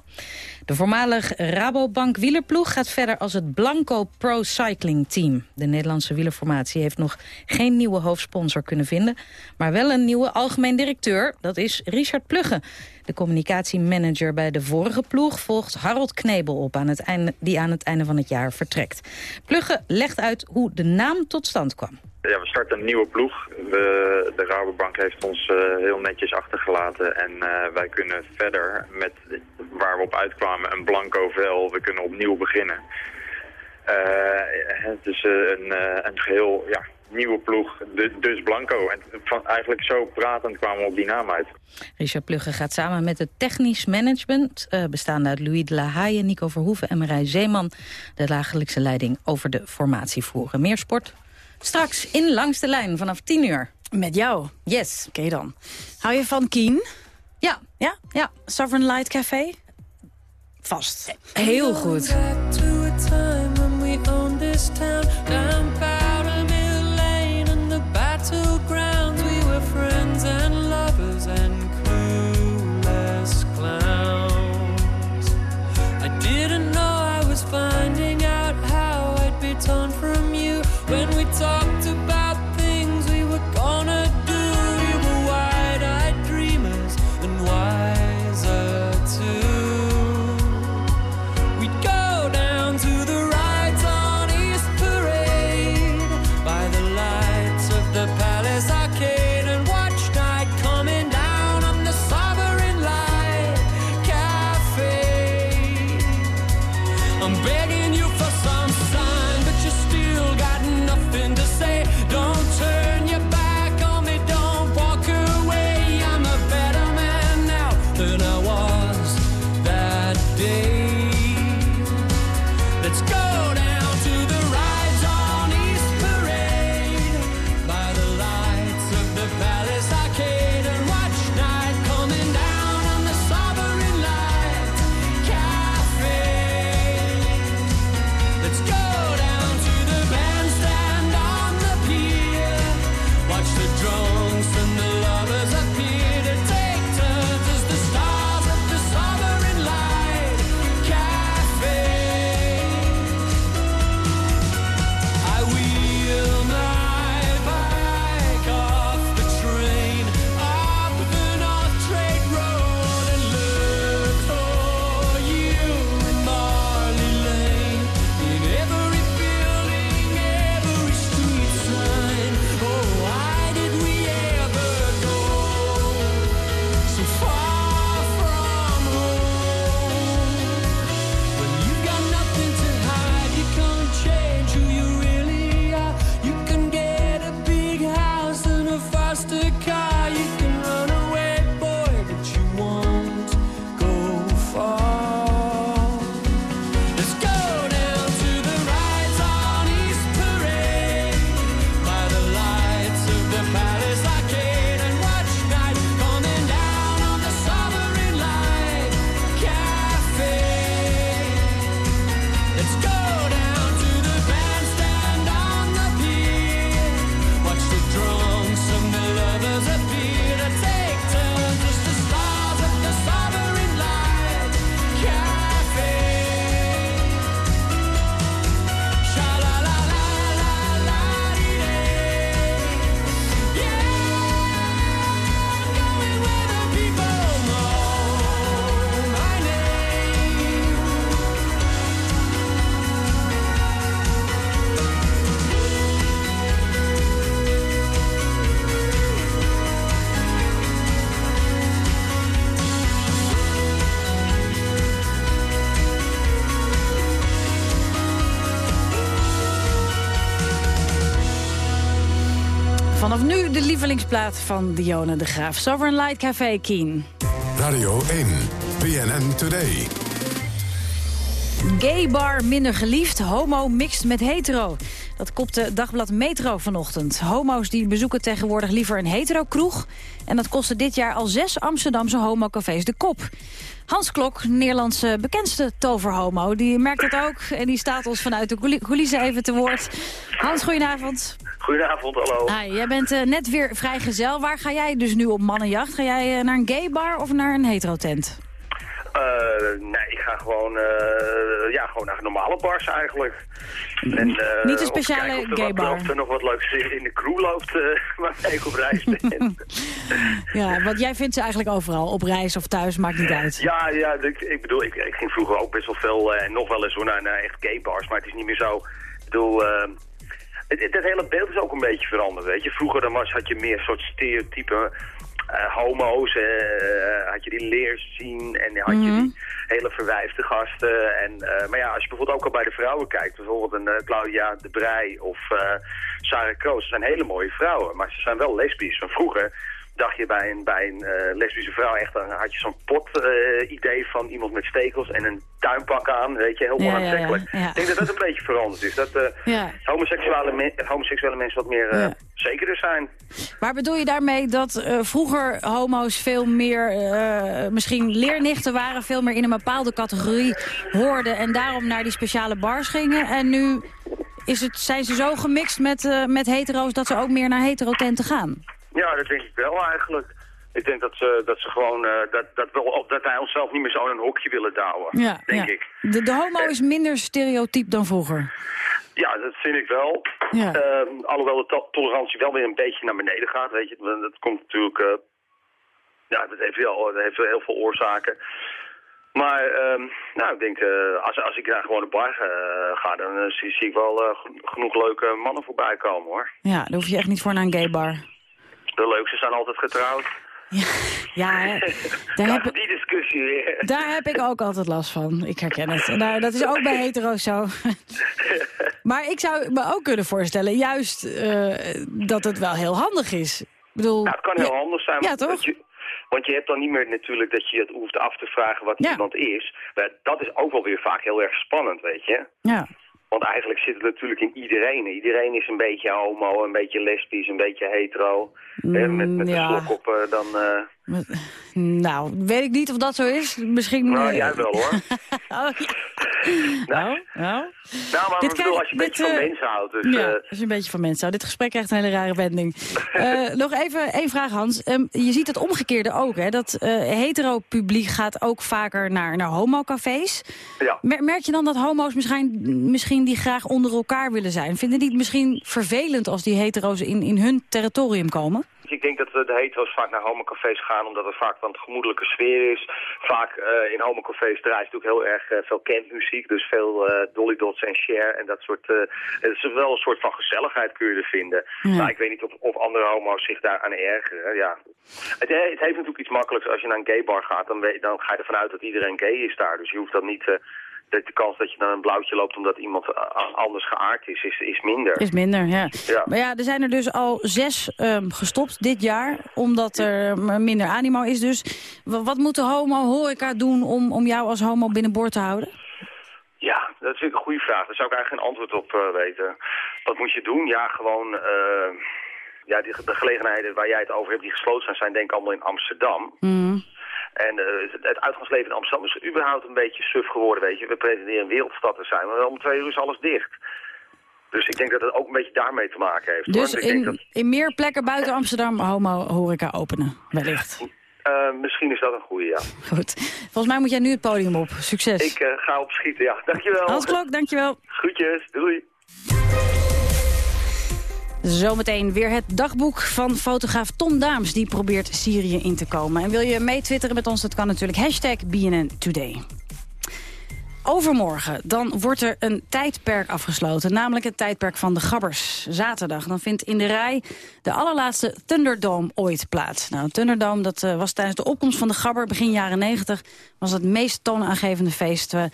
De voormalig Rabobank wielerploeg gaat verder als het Blanco Pro Cycling Team. De Nederlandse wielerformatie heeft nog geen nieuwe hoofdsponsor kunnen vinden... maar wel een nieuwe algemeen directeur, dat is Richard Plugge. De communicatiemanager bij de vorige ploeg volgt Harold Knebel op... Aan het einde, die aan het einde van het jaar vertrekt. Plugge legt uit hoe de naam tot stand kwam. Ja, we starten een nieuwe ploeg. De Rabobank heeft ons uh, heel netjes achtergelaten en uh, wij kunnen verder met waar we op uitkwamen, een blanco vel. We kunnen opnieuw beginnen. Uh, het is een, een geheel ja, nieuwe ploeg, dus blanco. En van, eigenlijk zo pratend kwamen we op die naam uit. Richard Plugge gaat samen met het technisch management... bestaande uit Louis de la Haye, Nico Verhoeven en Marij Zeeman... de dagelijkse leiding over de formatie voeren. Meer sport Straks in Langs de Lijn vanaf 10 uur. Met jou? Yes. Oké dan. Hou je van Keen? Ja. Ja? Ja. Sovereign Light Café? Vast. Heel goed. Lievelingsplaat van Dione de Graaf. Sovereign Light Café Keen. Radio 1, PNN Today. Gay bar minder geliefd, homo mixt met hetero. Dat kopte dagblad Metro vanochtend. Homo's die bezoeken tegenwoordig liever een hetero-kroeg. En dat kostte dit jaar al zes Amsterdamse homocafés de kop. Hans Klok, Nederlandse bekendste toverhomo, die merkt dat ook. En die staat ons vanuit de coulissen even te woord. Hans, goedenavond. Goedenavond, hallo. Hi, jij bent uh, net weer vrijgezel. Waar ga jij dus nu op mannenjacht? Ga jij uh, naar een gay bar of naar een hetero-tent? Uh, nee, ik ga gewoon, uh, ja, gewoon naar normale bars eigenlijk. En, Niet een speciale gay bar? Of er nog wat leuks in de crew loopt waar ik op reis ben. ja, want jij vindt ze eigenlijk overal, op reis of thuis, maakt niet uit. Ja, ja ik, ik bedoel, ik, ik, ging vroeger ook best wel veel, en nog wel eens hoor, naar, naar echt gay bars, maar het is niet meer zo. Ik bedoel, het, het, hele beeld is ook een beetje veranderd, weet je. Vroeger dan was, had je meer soort stereotypen homo's, uh, had je die leers zien en had je die hele verwijfde gasten. En, maar ja, als je bijvoorbeeld ook al bij de vrouwen kijkt, bijvoorbeeld een Claudia de Brij of Sarah Kroos, zijn hele mooie vrouwen, maar ze zijn wel lesbisch. Van vroeger dacht je bij een, bij een uh, lesbische vrouw echt, dan had je zo'n pot-idee van iemand met stekels en een tuinpak aan, weet je, heel onaantrekkelijk. Ja, ja, Ik denk dat dat een beetje veranderd is. Dat uh, homoseksuele, me homoseksuele mensen wat meer zekerder zijn. Maar bedoel je daarmee dat vroeger homo's veel meer, misschien leernichten waren, veel meer in een bepaalde categorie hoorden en daarom naar die speciale bars gingen en nu... Is het, zijn ze zo gemixt met, met hetero's dat ze ook meer naar hetero-tenten gaan? Ja, dat denk ik wel eigenlijk. Ik denk dat ze, dat ze gewoon, uh, dat, dat, wel, dat wij onszelf niet meer zo in een hokje willen douwen, ja, denk ik. De, de homo is minder stereotyp dan vroeger. Ja, dat vind ik wel. Ja. Uh, alhoewel de tolerantie wel weer een beetje naar beneden gaat, weet je. Dat komt natuurlijk, uh, ja, dat heeft, wel, dat heeft heel veel oorzaken. Maar uh, nou, ik denk, uh, als, als ik naar gewoon de bar ga, dan zie, zie, ik wel genoeg leuke mannen voorbij komen, hoor. Ja, daar hoef je echt niet voor naar een gay bar. De leukste zijn altijd getrouwd. Ja, ja daar heb ik, die discussie weer. Daar heb ik ook altijd last van. Ik herken het. Nou, dat is ook bij hetero's zo. maar ik zou me ook kunnen voorstellen, juist uh, dat het wel heel handig is. Ik bedoel, nou, het kan heel ja, handig zijn. Ja, toch? Je, want je hebt dan niet meer natuurlijk dat je het hoeft af te vragen wat ja. iemand is. Maar dat is ook wel weer vaak heel erg spannend, weet je. Ja. Want eigenlijk zit het natuurlijk in iedereen. Iedereen is een beetje homo, een beetje lesbisch, een beetje hetero. Mm, met met ja. de slok op uh, dan... Uh... Nou, weet ik niet of dat zo is. Misschien... Nou, jij wel hoor. oh, ja. nou, nou. Nou, maar dit bedoel, als je een beetje van mensen houdt. Dus, ja, als je een beetje van mensen houdt. Dit gesprek krijgt een hele rare wending. uh, nog even één vraag, Hans. Um, je ziet het omgekeerde ook, hè? Dat hetero-publiek gaat ook vaker naar, naar homocafés. Ja. Merk je dan dat homo's misschien, misschien die graag onder elkaar willen zijn? Vinden die het misschien vervelend als die hetero's in, in hun territorium komen? Ik denk dat de hetero's vaak naar homocafés gaan omdat er vaak een gemoedelijke sfeer is. Vaak uh, in homocafés draait natuurlijk heel erg uh, veel kentmuziek. Dus veel uh, Dolly Dots en Cher en dat soort... het is wel een soort van gezelligheid kun je er vinden. Ja. Maar ik weet niet of, of andere homo's zich daar aan ergeren. Ja. Het, het, heeft natuurlijk iets makkelijks. Als je naar een gay bar gaat, dan, weet, dan ga je ervan uit dat iedereen gay is daar. Dus je hoeft dat niet de, kans dat je naar een blauwtje loopt omdat iemand anders geaard is, is, is minder. Is minder, ja. ja. Maar ja, er zijn er dus al zes um, gestopt dit jaar, omdat er minder animo is. Dus wat moet de homo-horeca doen om, om jou als homo binnenboord te houden? Ja, dat is een goede vraag. Daar zou ik eigenlijk geen antwoord op uh, weten. Wat moet je doen? Ja, gewoon... Uh, ja, die, de gelegenheden waar jij het over hebt die gesloten zijn, zijn denk ik allemaal in Amsterdam. Mm. En uh, het uitgangsleven in Amsterdam is überhaupt een beetje suf geworden, weet je. We pretenderen een wereldstad te zijn, maar om twee uur is alles dicht. Dus ik denk dat het ook een beetje daarmee te maken heeft. Dus in, dat... in meer plekken buiten Amsterdam homo-horeca openen, wellicht? Uh, misschien is dat een goede, ja. Goed. Volgens mij moet jij nu het podium op. Succes. Ik uh, ga op schieten, ja. Dankjewel. Hans Klok, dankjewel. Groetjes, doei. Zometeen weer het dagboek van fotograaf Tom Daams. Die probeert Syrië in te komen. En wil je meetwitteren met ons? Dat kan natuurlijk. Hashtag BNN Today. Overmorgen, dan wordt er een tijdperk afgesloten. Namelijk het tijdperk van de Gabbers. Zaterdag, dan vindt in de rij de allerlaatste Thunderdome ooit plaats. Nou, Thunderdome, dat uh, was tijdens de opkomst van de Gabber begin jaren 90... was het meest toonaangevende feest... Uh,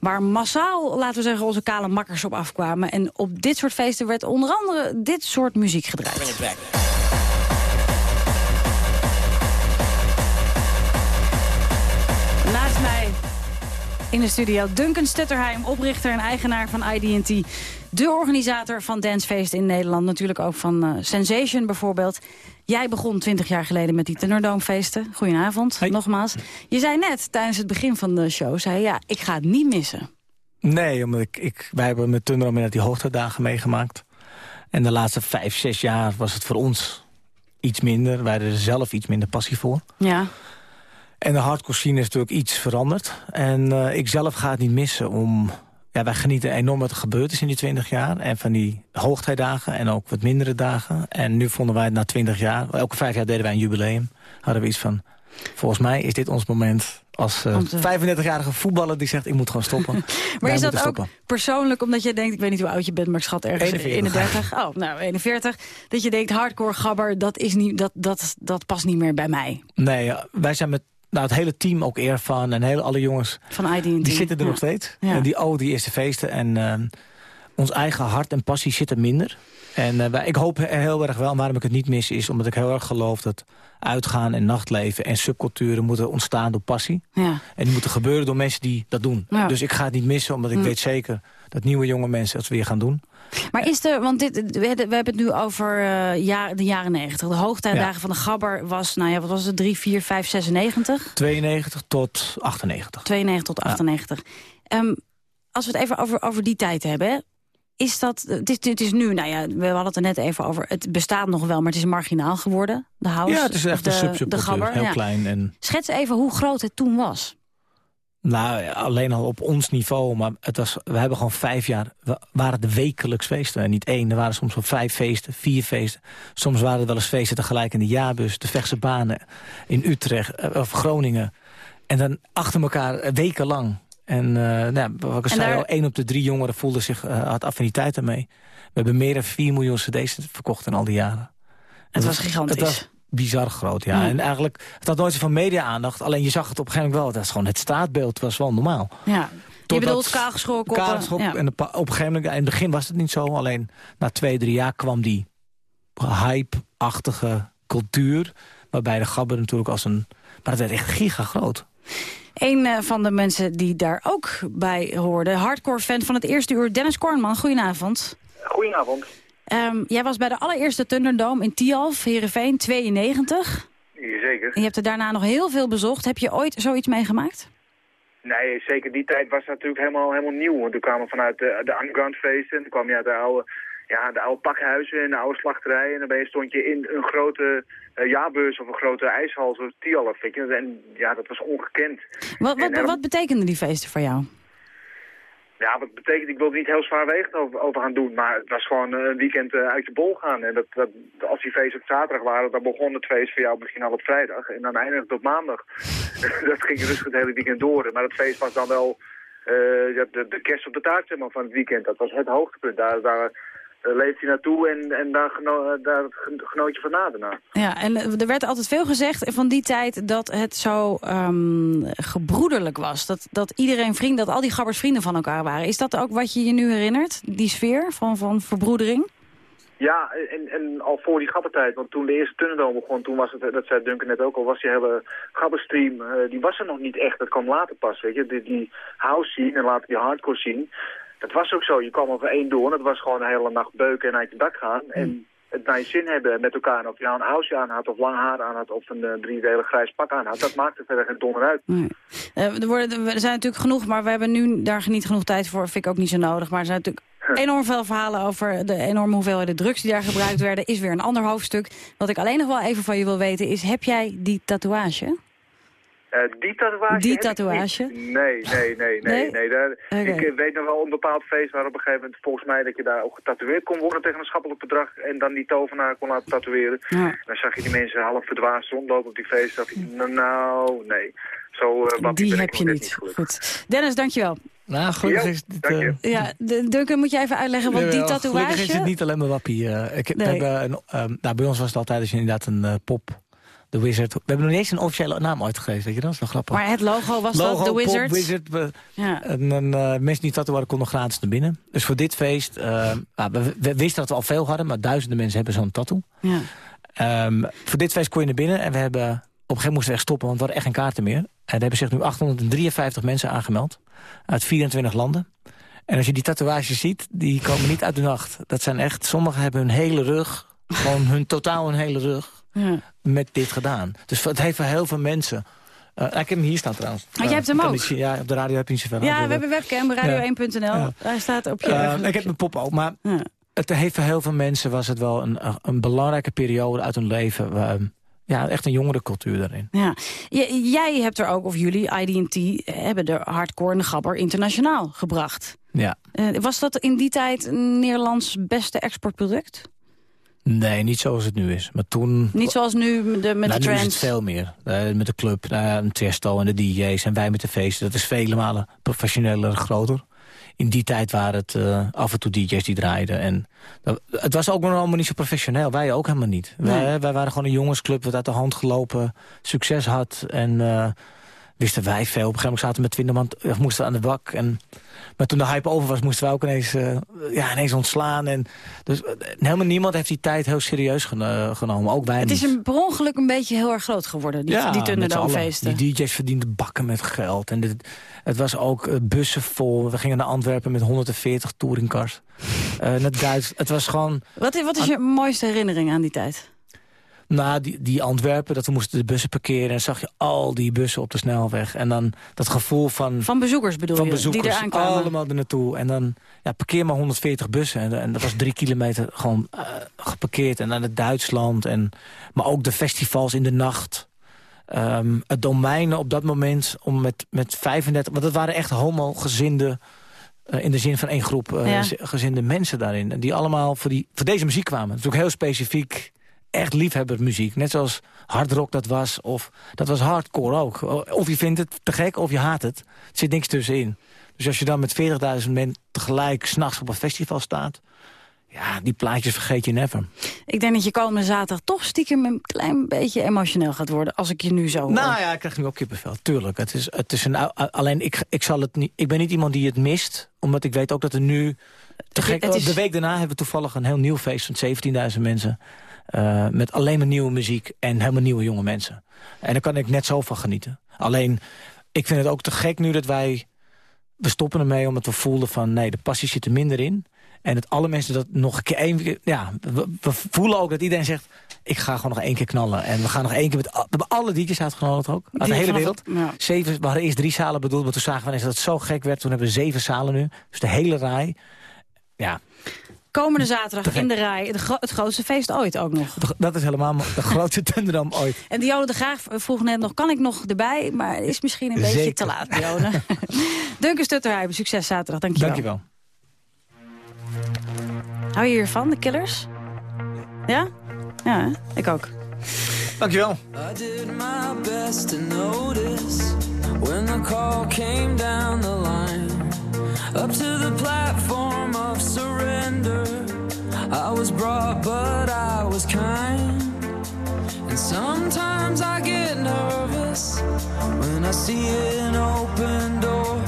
waar massaal, laten we zeggen, onze kale makkers op afkwamen. En op dit soort feesten werd onder andere dit soort muziek gedraaid. In de studio Duncan Stutterheim, oprichter en eigenaar van ID&T. De organisator van dancefeest in Nederland. Natuurlijk ook van uh, Sensation bijvoorbeeld. Jij begon 20 jaar geleden met die Thunderdomefeesten. Goedenavond, nogmaals. Je zei net tijdens het begin van de show, zei ja, ik ga het niet missen. Nee, omdat ik, ik, wij hebben met Thunderdome net die hoogtedagen meegemaakt. En de laatste vijf, zes jaar was het voor ons iets minder. Wij hadden er zelf iets minder passie voor. Ja. En de hardcore scene is natuurlijk iets veranderd. En uh, ik zelf ga het niet missen om... Ja, wij genieten enorm wat er gebeurd is in die 20 jaar. En van die hoogtijdagen en ook wat mindere dagen. En nu vonden wij het na 20 jaar... Elke vijf jaar deden wij een jubileum. Hadden we iets van... Volgens mij is dit ons moment als uh, 35-jarige voetballer die zegt... ik moet gewoon stoppen. maar is dat ook persoonlijk omdat je denkt... ik weet niet hoe oud je bent, maar ik schat ergens 41. 31. Oh, nou, 41. Dat je denkt, hardcore gabber, dat, is niet, dat, dat, dat past niet meer bij mij. Nee, wij zijn met nou, het hele team ook eer van. En hele, alle jongens van ID die zitten er nog steeds. En die, oh, die eerste feesten. En uh, ons eigen hart en passie zitten minder. En uh, ik hoop heel erg wel, en waarom ik het niet mis... is omdat ik heel erg geloof dat uitgaan en nachtleven... en subculturen moeten ontstaan door passie. Ja. En die moeten gebeuren door mensen die dat doen. Dus ik ga het niet missen, omdat ik hm. weet zeker... dat nieuwe jonge mensen het weer gaan doen. Maar is er, want dit, we hebben het nu over uh, de jaren 90. De hoogtijdagen van de Gabber was, nou ja, wat was het, 3, 4, 5, 96? 92 tot 98. 92 tot 98. Ja. Um, als we het even over, over die tijd hebben, is dat, dit, dit is nu, nou ja, we hadden het er net even over, het bestaat nog wel, maar het is marginaal geworden, de house. Ja, het is echt de, een Gabber, heel ja. klein. En... Schets even hoe groot het toen was. Nou, alleen al op ons niveau. Maar het was, we hebben gewoon vijf jaar... We waren de wekelijks feesten. En niet één. Er waren soms wel vijf feesten, vier feesten. Soms waren er wel eens feesten tegelijk in de jaarbus. De Vechtse Banen in Utrecht eh, of Groningen. En dan achter elkaar eh, wekenlang. En uh, nou, wat ik zei daar... al, één op de drie jongeren voelde zich, uh, had affiniteit ermee. We hebben meer dan 4 miljoen cd's verkocht in al die jaren. Het was gigantisch. Het was bizar groot, ja. En eigenlijk, het had nooit van media-aandacht. Alleen je zag het op een gegeven moment wel. Dat is gewoon het staatbeeld was wel normaal. Ja. je bedoelt kaalgeschrokken koppen? Ja. En op een gegeven moment, in het begin was het niet zo. Alleen na twee, drie jaar kwam die hype-achtige cultuur. Waarbij de gabber natuurlijk als een... Maar het werd echt giga groot. Een uh, van de mensen die daar ook bij hoorde, hardcore fan van het eerste uur, Dennis Kornman. Goedenavond. Goedenavond. Um, jij was bij de allereerste Thunderdome in Tialf, Heerenveen, 92. Zeker. En je hebt er daarna nog heel veel bezocht. Heb je ooit zoiets meegemaakt? Nee, zeker die tijd was natuurlijk helemaal, helemaal nieuw. Want toen kwamen vanuit de, de underground feesten. En toen kwam je uit de oude, ja, de oude pakhuizen en de oude slachterijen. En dan ben je, stond je in een grote uh, jaarbeurs of een grote ijshal zoals Tialf. Weet je. En ja, dat was ongekend. Wat, wat, wat betekenden die feesten voor jou? Ja, wat betekent, ik wil er niet heel zwaarwegend over, over gaan doen, maar het was gewoon een weekend uh, uit de bol gaan. En dat, dat, als die feesten op zaterdag waren, dan begon het feest voor jou misschien al op vrijdag en dan eindigde het op maandag. dat ging rustig het hele weekend door, maar het feest was dan wel uh, de, de kerst op de taart zeg maar, van het weekend. Dat was het hoogtepunt. Daar, daar leeft hij naartoe en, en daar, geno uh, daar genoot je van na. Ja, en eh, er werd altijd veel gezegd van die tijd dat het zo um, gebroederlijk was. Dat, dat iedereen vriend, dat al die gabbers vrienden van elkaar waren. Is dat ook wat je je nu herinnert, die sfeer van, van verbroedering? Ja, en, en al voor die gabbertijd, want toen de eerste Tunnendome begon, toen was het, dat zei Duncan net ook al, was die hele gabberstream, uh, die was er nog niet echt, dat kwam later pas, weet je. Die, die house scene en later die hardcore scene, dat was ook zo. Je kwam over één door en het was gewoon de hele nacht beuken en uit je dak gaan. En hmm. het naar je zin hebben met elkaar. En of je nou een housje aan had of lang haar aan had of een uh, driedelig grijs pak aan had. Dat maakte verder geen donder uit. Nee. Uh, er, worden, er zijn natuurlijk genoeg, maar we hebben nu daar niet genoeg tijd voor. Vind ik ook niet zo nodig. Maar er zijn natuurlijk enorm veel verhalen over de enorme hoeveelheden drugs die daar gebruikt werden. Is weer een ander hoofdstuk. Wat ik alleen nog wel even van je wil weten is, heb jij die tatoeage? Uh, die tatoeage? Die tatoeage? Nee, nee, nee, nee. nee? Daar, Ik eh, weet nog wel een bepaald feest waar op een gegeven moment volgens mij dat je daar ook getatoeëerd kon worden tegen een schappelijk bedrag en dan die tovenaar kon laten tatoeëren. Ja. Dan zag je die mensen half verdwaasd rondlopen op die feest. Dacht je, nou, nou, nee. Zo, uh, die heb je niet. Goed. Dennis, dankjewel. Nou, gelukkig is het... Uh, ja, Duncan, moet je even uitleggen wat die tatoeage... Gelukkig is het niet alleen maar wappie. Uh, ik, nee. we hebben een, um, nou, bij ons was het altijd als je inderdaad een uh, pop The Wizard. We hebben nog niet eens een officiële naam uitgegeven, weet je, dat is wel grappig. Maar het logo was logo, dat, The Wizard? Pop, Wizard. We, ja. En, en uh, mensen die tatoeëren konden gratis naar binnen. Dus voor dit feest, uh, we, we, wisten dat we al veel hadden, maar duizenden mensen hebben zo'n tattoo. Ja. Um, voor dit feest kon je naar binnen en we hebben... Op een gegeven moment moesten we echt stoppen, want we hadden echt geen kaarten meer. er hebben zich nu 853 mensen aangemeld. Uit 24 landen. En als je die tatoeages ziet, die komen niet uit de nacht. Dat zijn echt, sommigen hebben hun hele rug, gewoon hun totaal hun hele rug, ja. Met dit gedaan. Dus het heeft voor heel veel mensen... Uh, ik heb hem hier staan trouwens. Maar jij hebt hem ook? ja, op de radio heb je niet zoveel. Ja, we hebben webcam, radio1.nl. Daar staat op je... Uh, ik heb mijn pop ook, maar het heeft voor heel veel mensen... was het wel een, een belangrijke periode uit hun leven ja, echt een jongere cultuur daarin. Ja. jij hebt er ook, of jullie, ID&T, hebben de hardcore en gabber internationaal gebracht. Ja. Was dat in die tijd Nederlands beste exportproduct? Nee, niet zoals het nu is. Maar toen... Niet zoals nu de, met nou, de trends? Nu is het veel meer. Uh, met de club, uh, Testo en de DJ's en wij met de feesten. Dat is vele malen professioneler groter in die tijd waren het uh, af en toe DJ's die draaiden. En dat, het was ook nog allemaal niet zo professioneel. Wij ook helemaal niet. Wij, wij, waren gewoon een jongensclub wat uit de hand gelopen succes had. En wisten wij veel. Op een gegeven moment zaten we met twintig man, moesten aan de bak. En maar toen de hype over was, moesten wij ook ineens, uh, ja, ineens ontslaan. En dus helemaal niemand heeft die tijd heel serieus genomen. Ook wij Het is een, per ongeluk een beetje heel erg groot geworden, die, ja, die Thunderdome-feesten. Die DJ's verdienden bakken met geld. En dit, het was ook uh, bussen vol. We gingen naar Antwerpen met 140 touringcars. Uh, het Duits. Het was gewoon... Wat, wat is je mooiste herinnering aan die tijd? Nou, die, die Antwerpen, dat we moesten de bussen parkeren... en zag je al die bussen op de snelweg. En dan dat gevoel van... Van bezoekers bedoel van je, bezoekers, die er allemaal er naartoe. En dan ja, parkeer maar 140 bussen. En, en dat was drie kilometer gewoon uh, geparkeerd. En naar het Duitsland. En, maar ook de festivals in de nacht. Um, het domein op dat moment om met, met 35... Want dat waren echt homogezinde... Uh, in de zin van één groep uh, ja. gezinde mensen daarin. Die allemaal voor, die, voor deze muziek kwamen. Dat is ook heel specifiek echt liefhebbermuziek. Net zoals hardrock dat was, of dat was hardcore ook. Of je vindt het te gek, of je haat het. Er zit niks tussenin. Dus als je dan met 40.000 mensen tegelijk s'nachts op een festival staat... ja, die plaatjes vergeet je never. Ik denk dat je komende zaterdag toch stiekem een klein beetje emotioneel gaat worden... als ik je nu zo hoor. Nou ja, ik krijg nu ook kippenvel, tuurlijk. Het is, het is een, alleen, ik, ik, zal het niet, ik ben niet iemand die het mist... omdat ik weet ook dat er nu... Te gek, is... De week daarna hebben we toevallig een heel nieuw feest van 17.000 mensen... Uh, met alleen maar nieuwe muziek en helemaal nieuwe jonge mensen. En daar kan ik net zo van genieten. Alleen, ik vind het ook te gek nu dat wij... We stoppen ermee omdat we voelden van... nee, de passie zit er minder in. En dat alle mensen dat nog een keer... Één, ja, we, we, voelen ook dat iedereen zegt... ik ga gewoon nog één keer knallen. En we gaan nog één keer met... We hebben alle DJ's uitgenodigd ook. Uit de hele wereld. Ja. Zeven, we hadden eerst drie zalen bedoeld. Maar toen zagen we ineens dat het zo gek werd. Toen hebben we zeven zalen nu. Dus de hele rij. Ja, Komende zaterdag in de rij, het grootste feest ooit ook nog. Dat is helemaal de grootste Thunderdome ooit. En Dionne de Graag vroeg net nog, kan ik nog erbij? Maar is misschien een beetje Zeker. te laat, Dionne. Duncan Stutterheim, succes zaterdag. Dankjewel. Dankjewel. Hou je hiervan, de Killers? Ja? Ja, ik ook. Dankjewel. I did my best to notice when the call came down the line. Up to the platform of surrender. I was brought, but I was kind. And sometimes I get nervous when I see an open door.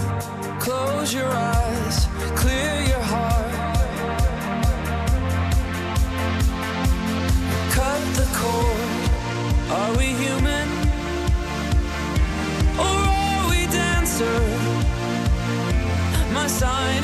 Close your eyes, clear your heart. Cut the cord. Are we human? Or are we dancers? My sign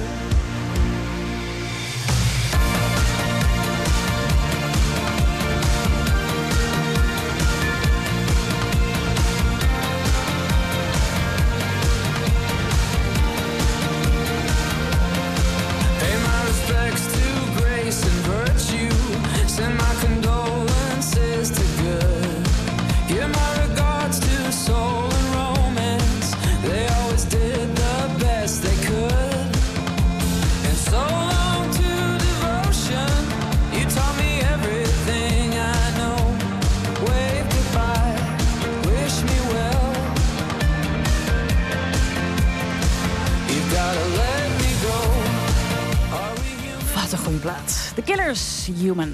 Een goede plaats. The Killers, Human.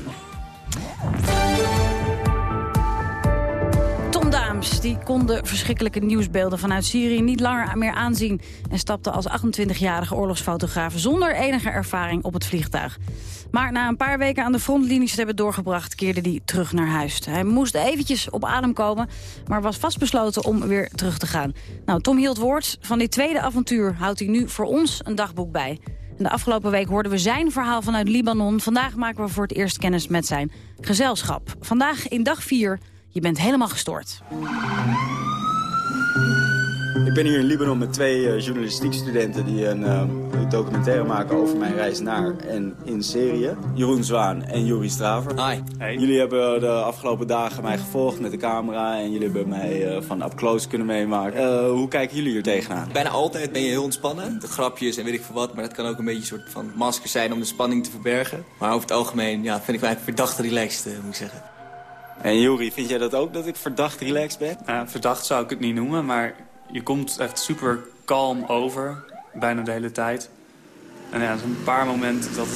Tom Daan die kon de verschrikkelijke nieuwsbeelden vanuit Syrië niet langer meer aanzien... en stapte als 28-jarige oorlogsfotograaf zonder enige ervaring op het vliegtuig. Maar na een paar weken aan de frontlinies te hebben doorgebracht... keerde hij terug naar huis. Hij moest eventjes op adem komen, maar was vastbesloten om weer terug te gaan. Nou, Tom hield woord. Van dit tweede avontuur houdt hij nu voor ons een dagboek bij. De afgelopen week hoorden we zijn verhaal vanuit Libanon. Vandaag maken we voor het eerst kennis met zijn gezelschap. Vandaag in dag 4, je bent helemaal gestoord. Ik ben hier in Libanon met twee uh, journalistiekstudenten die een uh, documentaire maken over mijn reis naar en in Syrië. Jeroen Zwaan en Juri Straver. Hi. Jullie hebben de afgelopen dagen mij gevolgd met de camera en jullie hebben mij uh, van up close kunnen meemaken. hoe kijken jullie hier tegenaan? Bijna altijd ben je heel ontspannen. De grapjes en weet ik veel wat, maar dat kan ook een beetje een soort van masker zijn om de spanning te verbergen. Maar over het algemeen ja, vind ik mij verdacht relaxed, moet ik zeggen. En Juri, vind jij dat ook, dat ik verdacht relaxed ben? Ja, verdacht zou ik het niet noemen, maar je komt echt super kalm over, bijna de hele tijd. En ja, zo'n paar momenten dat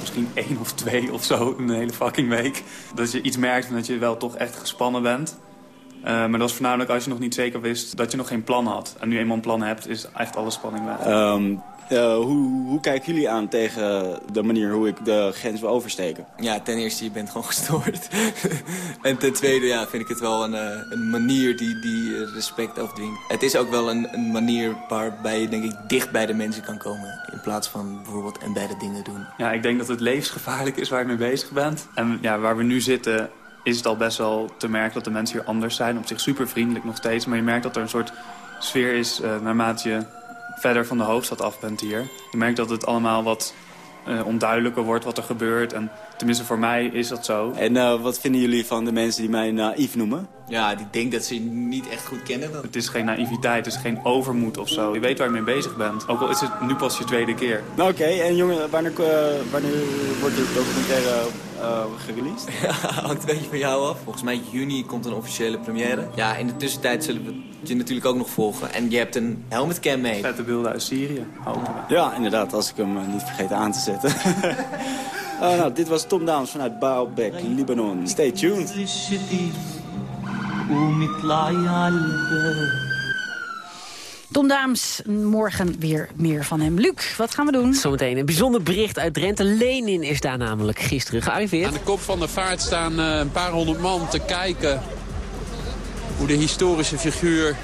misschien één of twee of zo in een hele fucking week... dat je iets merkt van dat je wel toch echt gespannen bent. Uh, maar dat was voornamelijk als je nog niet zeker wist dat je nog geen plan had. En nu eenmaal een plan hebt, is echt alle spanning weg. Um, uh, hoe, hoe kijken jullie aan tegen de manier hoe ik de grens wil oversteken? Ja, ten eerste, je bent gewoon gestoord. en ten tweede ja, vind ik het wel een, uh, een manier die, die respect afdwingt. Het is ook wel een, een manier waarbij je denk ik dicht bij de mensen kan komen. In plaats van bijvoorbeeld en beide dingen doen. Ja, ik denk dat het levensgevaarlijk is waar je mee bezig bent. En ja, waar we nu zitten is het al best wel te merken dat de mensen hier anders zijn. Op zich super vriendelijk nog steeds. Maar je merkt dat er een soort sfeer is uh, naarmate je verder van de hoofdstad af bent hier. Je merkt dat het allemaal wat uh, onduidelijker wordt wat er gebeurt. En tenminste voor mij is dat zo. En uh, wat vinden jullie van de mensen die mij naïef noemen? Ja, die denken dat ze je niet echt goed kennen. Het is geen naïviteit, het is geen overmoed of zo. Je weet waar je mee bezig bent. Ook al is het nu pas je tweede keer. Nou, Oké, okay. en jongen, wanneer, uh, wanneer wordt de documentaire uh, gereleased? Ja, hangt een beetje van jou af. Volgens mij juni komt een officiële première. Ja, in de tussentijd zullen we je natuurlijk ook nog volgen. En je hebt een helmetcam mee. Vette beelden uit Syrië, hopen we. Ja, inderdaad, als ik hem niet vergeet aan te zetten. oh, nou, dit was Tom Daams vanuit Baalbek, Libanon. Stay tuned. Tom Daams, morgen weer meer van hem. Luc, wat gaan we doen? Zometeen een bijzonder bericht uit Drenthe. Lenin is daar namelijk gisteren gearriveerd. Aan de kop van de vaart staan uh, een paar honderd man te kijken... hoe de historische figuur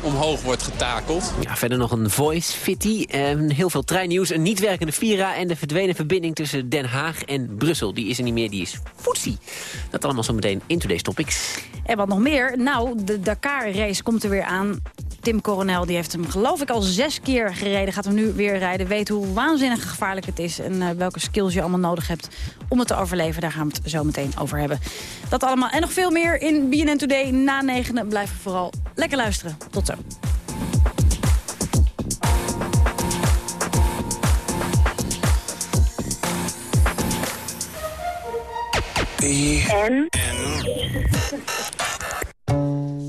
omhoog wordt getakeld. Ja, verder nog een voice fitty, en heel veel treinnieuws, een niet werkende Vira... en de verdwenen verbinding tussen Den Haag en Brussel. Die is er niet meer, die is foetsie. Dat allemaal zometeen in Today's Topics. En wat nog meer? Nou, de Dakar-race komt er weer aan. Tim Coronel die heeft hem geloof ik al zes keer gereden. Gaat hem nu weer rijden. Weet hoe waanzinnig gevaarlijk het is. En uh, welke skills je allemaal nodig hebt om het te overleven. Daar gaan we het zo meteen over hebben. Dat allemaal en nog veel meer in BNN Today na negenen. Blijf vooral lekker luisteren. Tot zo. En?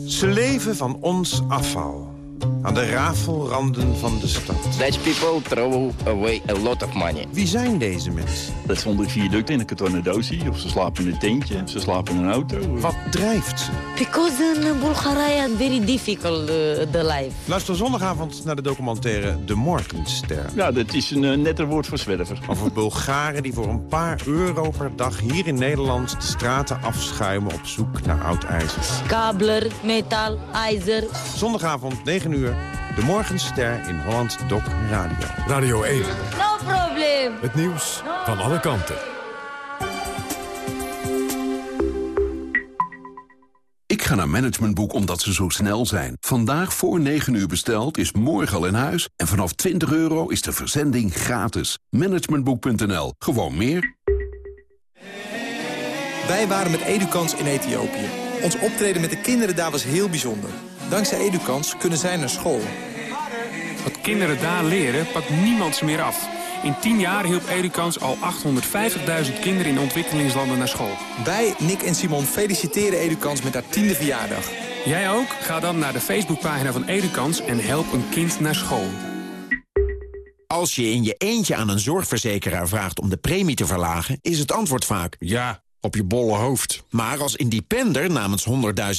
Ze leven van ons afval. Aan de rafelranden van de stad. Dutch people throw away a lot of money. Wie zijn deze mensen? Dat stond in viaduct in een kartonnen doosje. Of ze slapen in een tentje. Of ze slapen in een auto. Wat drijft ze? Because in Bulgaria very difficult uh, the life. Luister zondagavond naar de documentaire De Morgenster. Ja, dat is een uh, netter woord voor zwerver. Over Bulgaren die voor een paar euro per dag hier in Nederland de straten afschuimen op zoek naar oud ijzer. Kabeler, metaal, ijzer. Zondagavond 9 uur. De Morgenster in Holland Doc Radio. Radio 1. No probleem. Het nieuws van alle kanten. Ga naar Managementboek omdat ze zo snel zijn. Vandaag voor 9 uur besteld is morgen al in huis. En vanaf 20 euro is de verzending gratis. Managementboek.nl. Gewoon meer. Wij waren met Edukans in Ethiopië. Ons optreden met de kinderen daar was heel bijzonder. Dankzij Edukans kunnen zij naar school. Wat kinderen daar leren, pakt niemand ze meer af. In 10 jaar hielp Edukans al 850.000 kinderen in ontwikkelingslanden naar school. Wij, Nick en Simon, feliciteren Edukans met haar tiende verjaardag. Jij ook? Ga dan naar de Facebookpagina van Edukans en help een kind naar school. Als je in je eentje aan een zorgverzekeraar vraagt om de premie te verlagen... is het antwoord vaak... Ja, op je bolle hoofd. Maar als independer namens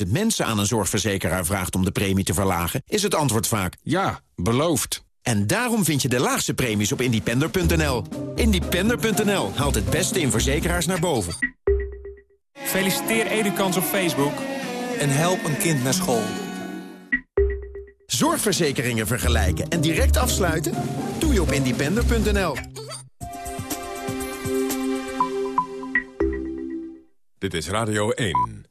100.000 mensen aan een zorgverzekeraar vraagt om de premie te verlagen, is het antwoord vaak ja, beloofd. En daarom vind je de laagste premies op independer.nl. Independer.nl haalt het beste in verzekeraars naar boven. Feliciteer Edukans op Facebook. En help een kind naar school. Zorgverzekeringen vergelijken en direct afsluiten? Doe je op independer.nl. Dit is Radio 1.